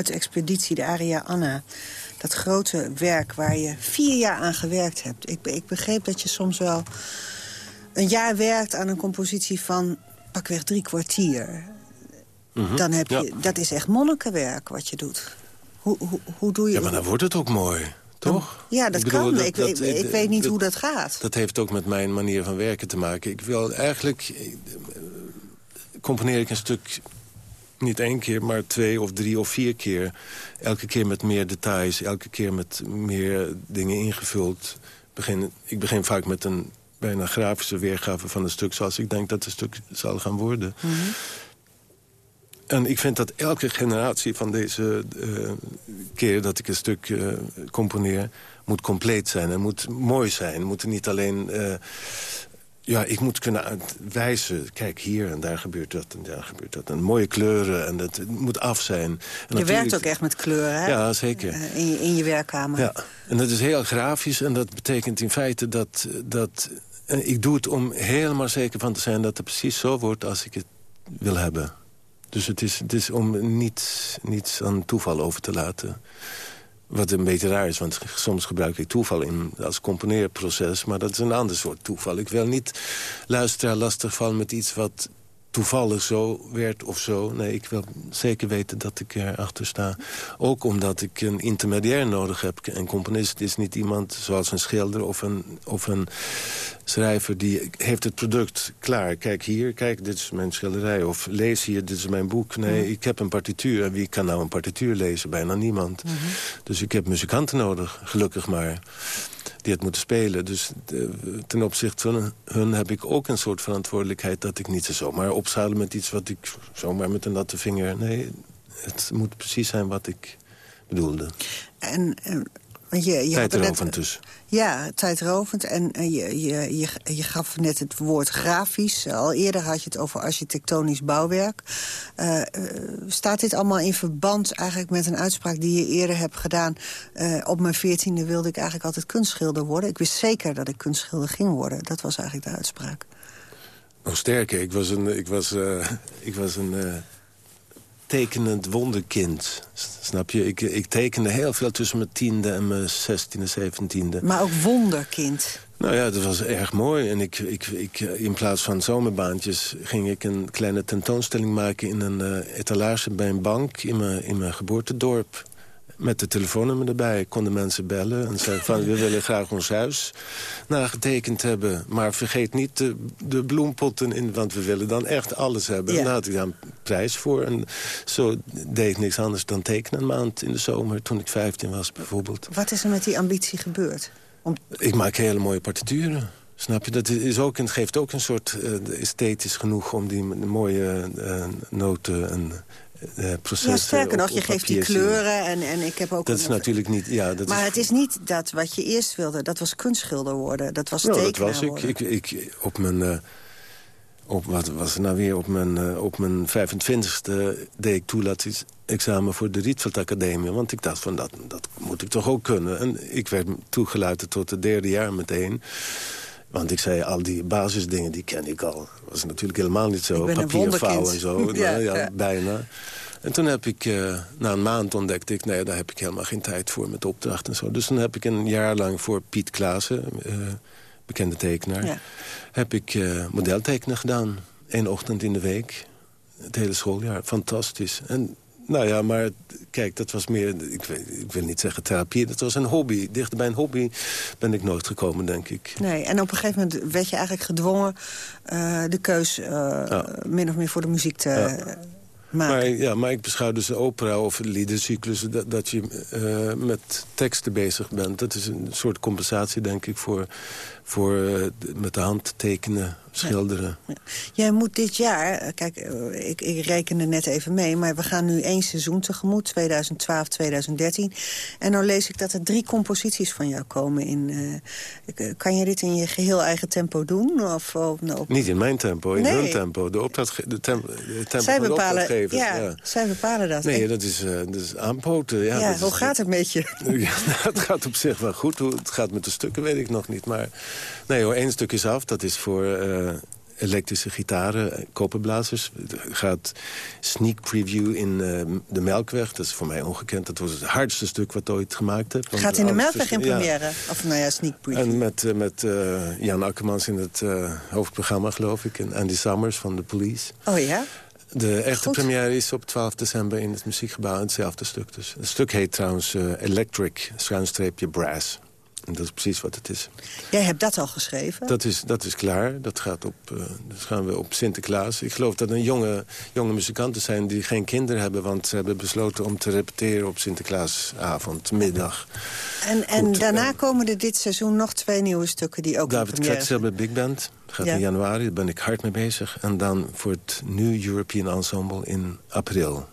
Uit de expeditie, de Aria Anna. Dat grote werk waar je vier jaar aan gewerkt hebt. Ik, ik begreep dat je soms wel een jaar werkt aan een compositie van pakweg drie kwartier. Mhm, Dan heb je, ja. Dat is echt monnikenwerk wat je doet. Hoe, hoe, hoe doe je... Ja, maar dan wordt het ook mooi, toch? Ja, dat Ik bedoel, kan. dat- ik, dat- ik, ik weet niet dat- hoe dat gaat. Dat heeft ook met mijn manier van werken te maken. Ik wil eigenlijk... eh, componeer ik een stuk niet één keer, maar twee of drie of vier keer. Elke keer met meer details, elke keer met meer dingen ingevuld. Begin, ik begin vaak met een bijna grafische weergave van een stuk... zoals ik denk dat het stuk zal gaan worden. En ik vind dat elke generatie van deze eh, keer dat ik een stuk eh, componeer... moet compleet zijn en moet mooi zijn. Moet er niet alleen... eh, ja, ik moet kunnen wijzen. Kijk, hier en daar gebeurt dat en daar gebeurt dat. En mooie kleuren en het moet af zijn. En Je natuurlijk- werkt ook echt met kleuren, hè? Ja, zeker. Eh, In je, in je werkkamer. Ja, en dat is heel grafisch en dat betekent in feite dat... dat en ik doe het om helemaal zeker van te zijn dat het precies zo wordt als ik het wil hebben. Dus het is, het is om niets, niets aan toeval over te laten. Wat een beetje raar is, want soms gebruik ik toeval in als componeerproces... maar dat is een ander soort toeval. Ik wil niet luisteraar lastigvallen met iets wat toevallig zo werd of zo. Nee, ik wil zeker weten dat ik erachter sta. Ook omdat ik een intermediair nodig heb. Een componist is niet iemand zoals een schilder of een, of een schrijver... die heeft het product klaar. Kijk hier, kijk, dit is mijn schilderij. Of lees hier, dit is mijn boek. Nee, ik heb een partituur. En wie kan nou een partituur lezen? Bijna niemand. Dus ik heb muzikanten nodig, gelukkig maar die het moeten spelen. Dus eh, ten opzichte van hun heb ik ook een soort verantwoordelijkheid... dat ik niet ze zomaar opzadel met iets wat ik zomaar met een natte vinger... Nee, het moet precies zijn wat ik bedoelde. En, eh, je, je net- Tijdrovend dus. Ja, tijdrovend. En eh, je, je, je, je gaf net het woord grafisch. Al eerder had je het over architectonisch bouwwerk. Eh, eh, staat dit allemaal in verband eigenlijk met een uitspraak die je eerder hebt gedaan? Op mijn veertiende wilde ik eigenlijk altijd kunstschilder worden. Ik wist zeker dat ik kunstschilder ging worden. Dat was eigenlijk de uitspraak. Nog sterker, ik was een, ik was, ik was een tekenend wonderkind. Snap je? Ik, ik tekende heel veel tussen mijn tiende en mijn zestiende, zeventiende. Maar ook wonderkind. Nou ja, dat was erg mooi. En ik, ik, ik, eh, in plaats van zomerbaantjes ging ik een kleine tentoonstelling maken... in een eh, etalage bij een bank in mijn, in mijn geboortedorp. Met de telefoonnummer erbij konden mensen bellen en zeggen van... we willen graag ons huis nagetekend hebben. Maar vergeet niet de, de bloempotten, in, want we willen dan echt alles hebben. Ja. En daar had ik dan een prijs voor. En zo deed ik niks anders dan tekenen een maand in de zomer... toen ik 15 was bijvoorbeeld. Wat is er met die ambitie gebeurd? Om... Ik maak hele mooie partituren. Snap je? Dat is ook een, geeft ook een soort uh, esthetisch genoeg... om die mooie uh, noten en uh. Ja, sterker nog, op, je geeft die kleuren en, en ik heb ook... Dat is natuurlijk niet... Ja, dat maar is, het is niet dat wat je eerst wilde. Dat was kunstschilder worden. Dat was Nou, dat was ik. ik, ik op mijn... eh, op, wat was het nou weer? Op mijn, eh, op mijn 25e deed ik toelatingsexamen voor de Rietveld Academie. Want ik dacht van, dat, dat moet ik toch ook kunnen. En ik werd toegelaten tot het derde jaar meteen. Want ik zei, al die basisdingen, die ken ik al. Dat was natuurlijk helemaal niet zo. Papiervouw wonderkind. en zo. *laughs* Ja, Nou ja, ja. bijna. En toen heb ik, eh, na een maand ontdekte ik... nee, daar heb ik helemaal geen tijd voor met opdracht en zo. Dus toen heb ik een jaar lang voor Piet Klaassen... eh, bekende tekenaar... Ja. heb ik eh, modeltekenen gedaan. Eén ochtend in de week. Het hele schooljaar. Fantastisch. En nou ja, maar kijk, dat was meer... Ik, weet, ik wil niet zeggen therapie, dat was een hobby. Dichter bij een hobby ben ik nooit gekomen, denk ik. Nee, en op een gegeven moment werd je eigenlijk gedwongen... eh, de keus eh, min of meer voor de muziek te Ja. maken. Maar, ja, maar ik beschouw dus de opera of liedercyclus... dat, dat je eh, met teksten bezig bent. Dat is een soort compensatie, denk ik, voor, voor eh, met de hand tekenen schilderen. Jij moet dit jaar, eh, kijk, eh, ik, ik rekende net even mee... maar we gaan nu één seizoen tegemoet, 2012, 2013. En nou lees ik dat er drie composities van jou komen. In, kan je dit in je geheel eigen tempo doen? Of, op... Niet in mijn tempo, in Nee. hun tempo. De, opdracht, de, tempo, de tempo zij, van bepalen, ja, ja. zij bepalen dat. Nee, En- dat is, dat is aanpoten. Ja, ja, hoe is- gaat het met je? Ja, *laughs* het gaat op zich wel goed. Hoe het gaat met de stukken weet ik nog niet. Maar nee hoor, één stuk is af. Dat is voor eh, elektrische gitaren, eh, koperblazers. Er gaat sneak preview in eh, de Melkweg. Dat is voor mij ongekend. Dat was het hardste stuk wat ooit gemaakt heb. Gaat in de Melkweg in ja. première? Of nou ja, sneak preview. En met, met Jan Akkermans in het hoofdprogramma, geloof ik. En Andy Summers van de Police. Oh ja? De echte Goed. première is op 12 december in het muziekgebouw. Hetzelfde stuk dus. Het stuk heet trouwens Electric, schuinstreepje Brass. En dat is precies wat het is. Jij hebt dat al geschreven? Dat is, dat is klaar. Dat, gaat op, eh, dat gaan we op Sinterklaas. Ik geloof dat er jonge, jonge muzikanten zijn die geen kinderen hebben... want ze hebben besloten om te repeteren op Sinterklaasavond, middag. En, en Goed, daarna komen er dit seizoen nog twee nieuwe stukken die ook in David Kretzer bij Big Band. Dat gaat Ja. in januari, daar ben ik hard mee bezig. En dan voor het New European Ensemble in april.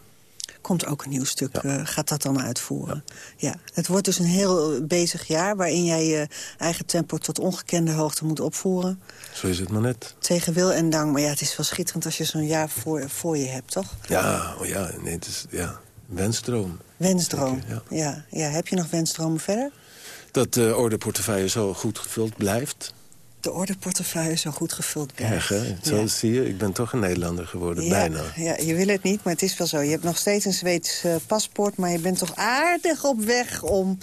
Komt ook een nieuw stuk, eh, gaat dat dan uitvoeren. Ja. Het wordt dus een heel eh, bezig jaar... waarin jij je eigen tempo tot ongekende hoogte moet opvoeren. Zo is het maar net. Tegen wil en dank. Maar ja, het is wel schitterend als je zo'n jaar voor, voor je hebt, toch? Ja, oh ja, nee, het is ja, wensdroom. Wensdroom. Ja. Ja. Ja. Heb je nog wensdromen verder? Dat de ordeportefeuille zo goed gevuld blijft. De ordeportefeuille zo goed gevuld blijft. Hè? Zo Ja. zie je, ik ben toch een Nederlander geworden, Ja, bijna. Ja, je wil het niet, maar het is wel zo. Je hebt nog steeds een Zweeds eh, paspoort, maar je bent toch aardig op weg om...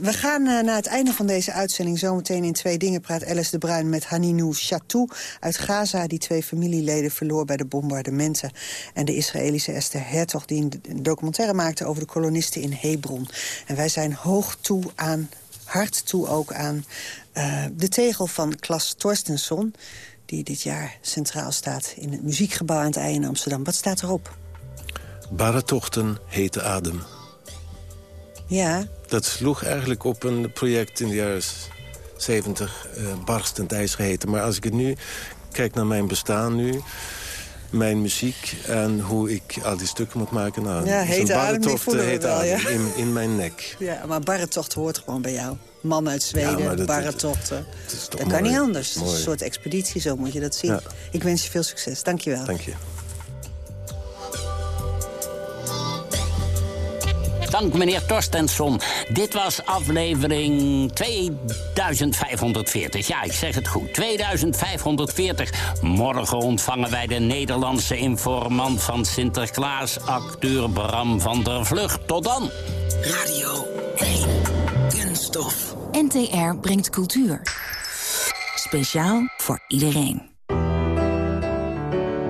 We gaan eh, naar het einde van deze uitzending zometeen in twee dingen praat Alice de Bruin met Haninou Chatou uit Gaza... die twee familieleden verloor bij de bombardementen. En de Israëlische Esther Hertog die een documentaire maakte over de kolonisten in Hebron. En wij zijn hoog toe aan, hard toe ook aan eh, de tegel van Klas Torstensson die dit jaar centraal staat in het muziekgebouw aan het IJ in Amsterdam. Wat staat erop? Barre tochten, hete adem. Ja, Dat sloeg eigenlijk op een project in de jaren 70, eh barstend ijs geheten. Maar als ik het nu kijk naar mijn bestaan nu... mijn muziek en hoe ik al die stukken moet maken... Nou, Ja, hete een adem, die voelen eh, we hete wel, ja. adem in, in mijn nek. ja, maar barretocht hoort gewoon bij jou. Man uit Zweden, Ja, dat- barretochten. Dat kan mooi. niet anders. Het is een soort expeditie, zo moet je dat zien. Ja. Ik wens je veel succes. Dank je wel. Dank je. Dank meneer Torstensson. Dit was aflevering 2540. Ja, ik zeg het goed. 2540. Morgen ontvangen wij de Nederlandse informant van Sinterklaas... acteur Bram van der Vlucht. Tot dan. Radio 1. Kunststof. NTR brengt cultuur. Speciaal voor iedereen.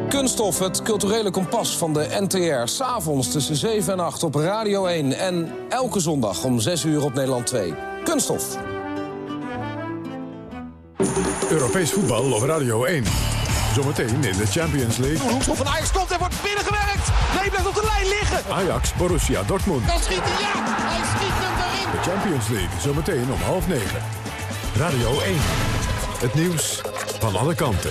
Kunststof, het culturele kompas van de NTR. S'avonds tussen 7 en 8 op Radio 1. En elke zondag om 6 uur op Nederland 2. Kunststof. Europees voetbal op Radio 1. Zometeen in de Champions League. Hoekschop van Ajax komt en wordt binnengewerkt. Nee, blijft op de lijn liggen. Ajax, Borussia Dortmund. Dan schiet hij, ja. Hij schiet hem erin. De Champions League, zometeen om half negen. Radio 1. Het nieuws van alle kanten.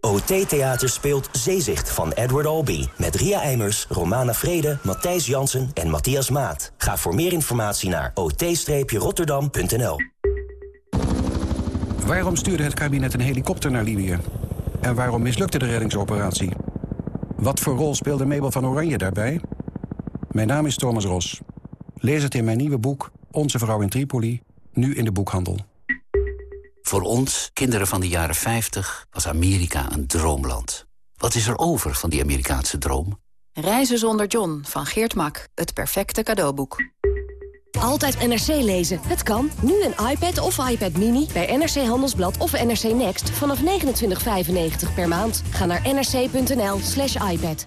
OT Theater speelt Zeezicht van Edward Albee. Met Ria Eimers, Romana Vrede, Matthijs Jansen en Matthias Maat. Ga voor meer informatie naar ot-rotterdam.nl. Waarom stuurde het kabinet een helikopter naar Libië? En waarom mislukte de reddingsoperatie? Wat voor rol speelde Mabel van Oranje daarbij? Mijn naam is Thomas Ros. Lees het in mijn nieuwe boek Onze Vrouw in Tripoli, nu in de boekhandel. Voor ons, kinderen van de jaren 50, was Amerika een droomland. Wat is er over van die Amerikaanse droom? Reizen zonder John van Geert Mak. Het perfecte cadeauboek. Altijd NRC lezen. Het kan. Nu een iPad of iPad Mini bij NRC Handelsblad of NRC Next vanaf 29,95 per maand. Ga naar nrc.nl slash iPad.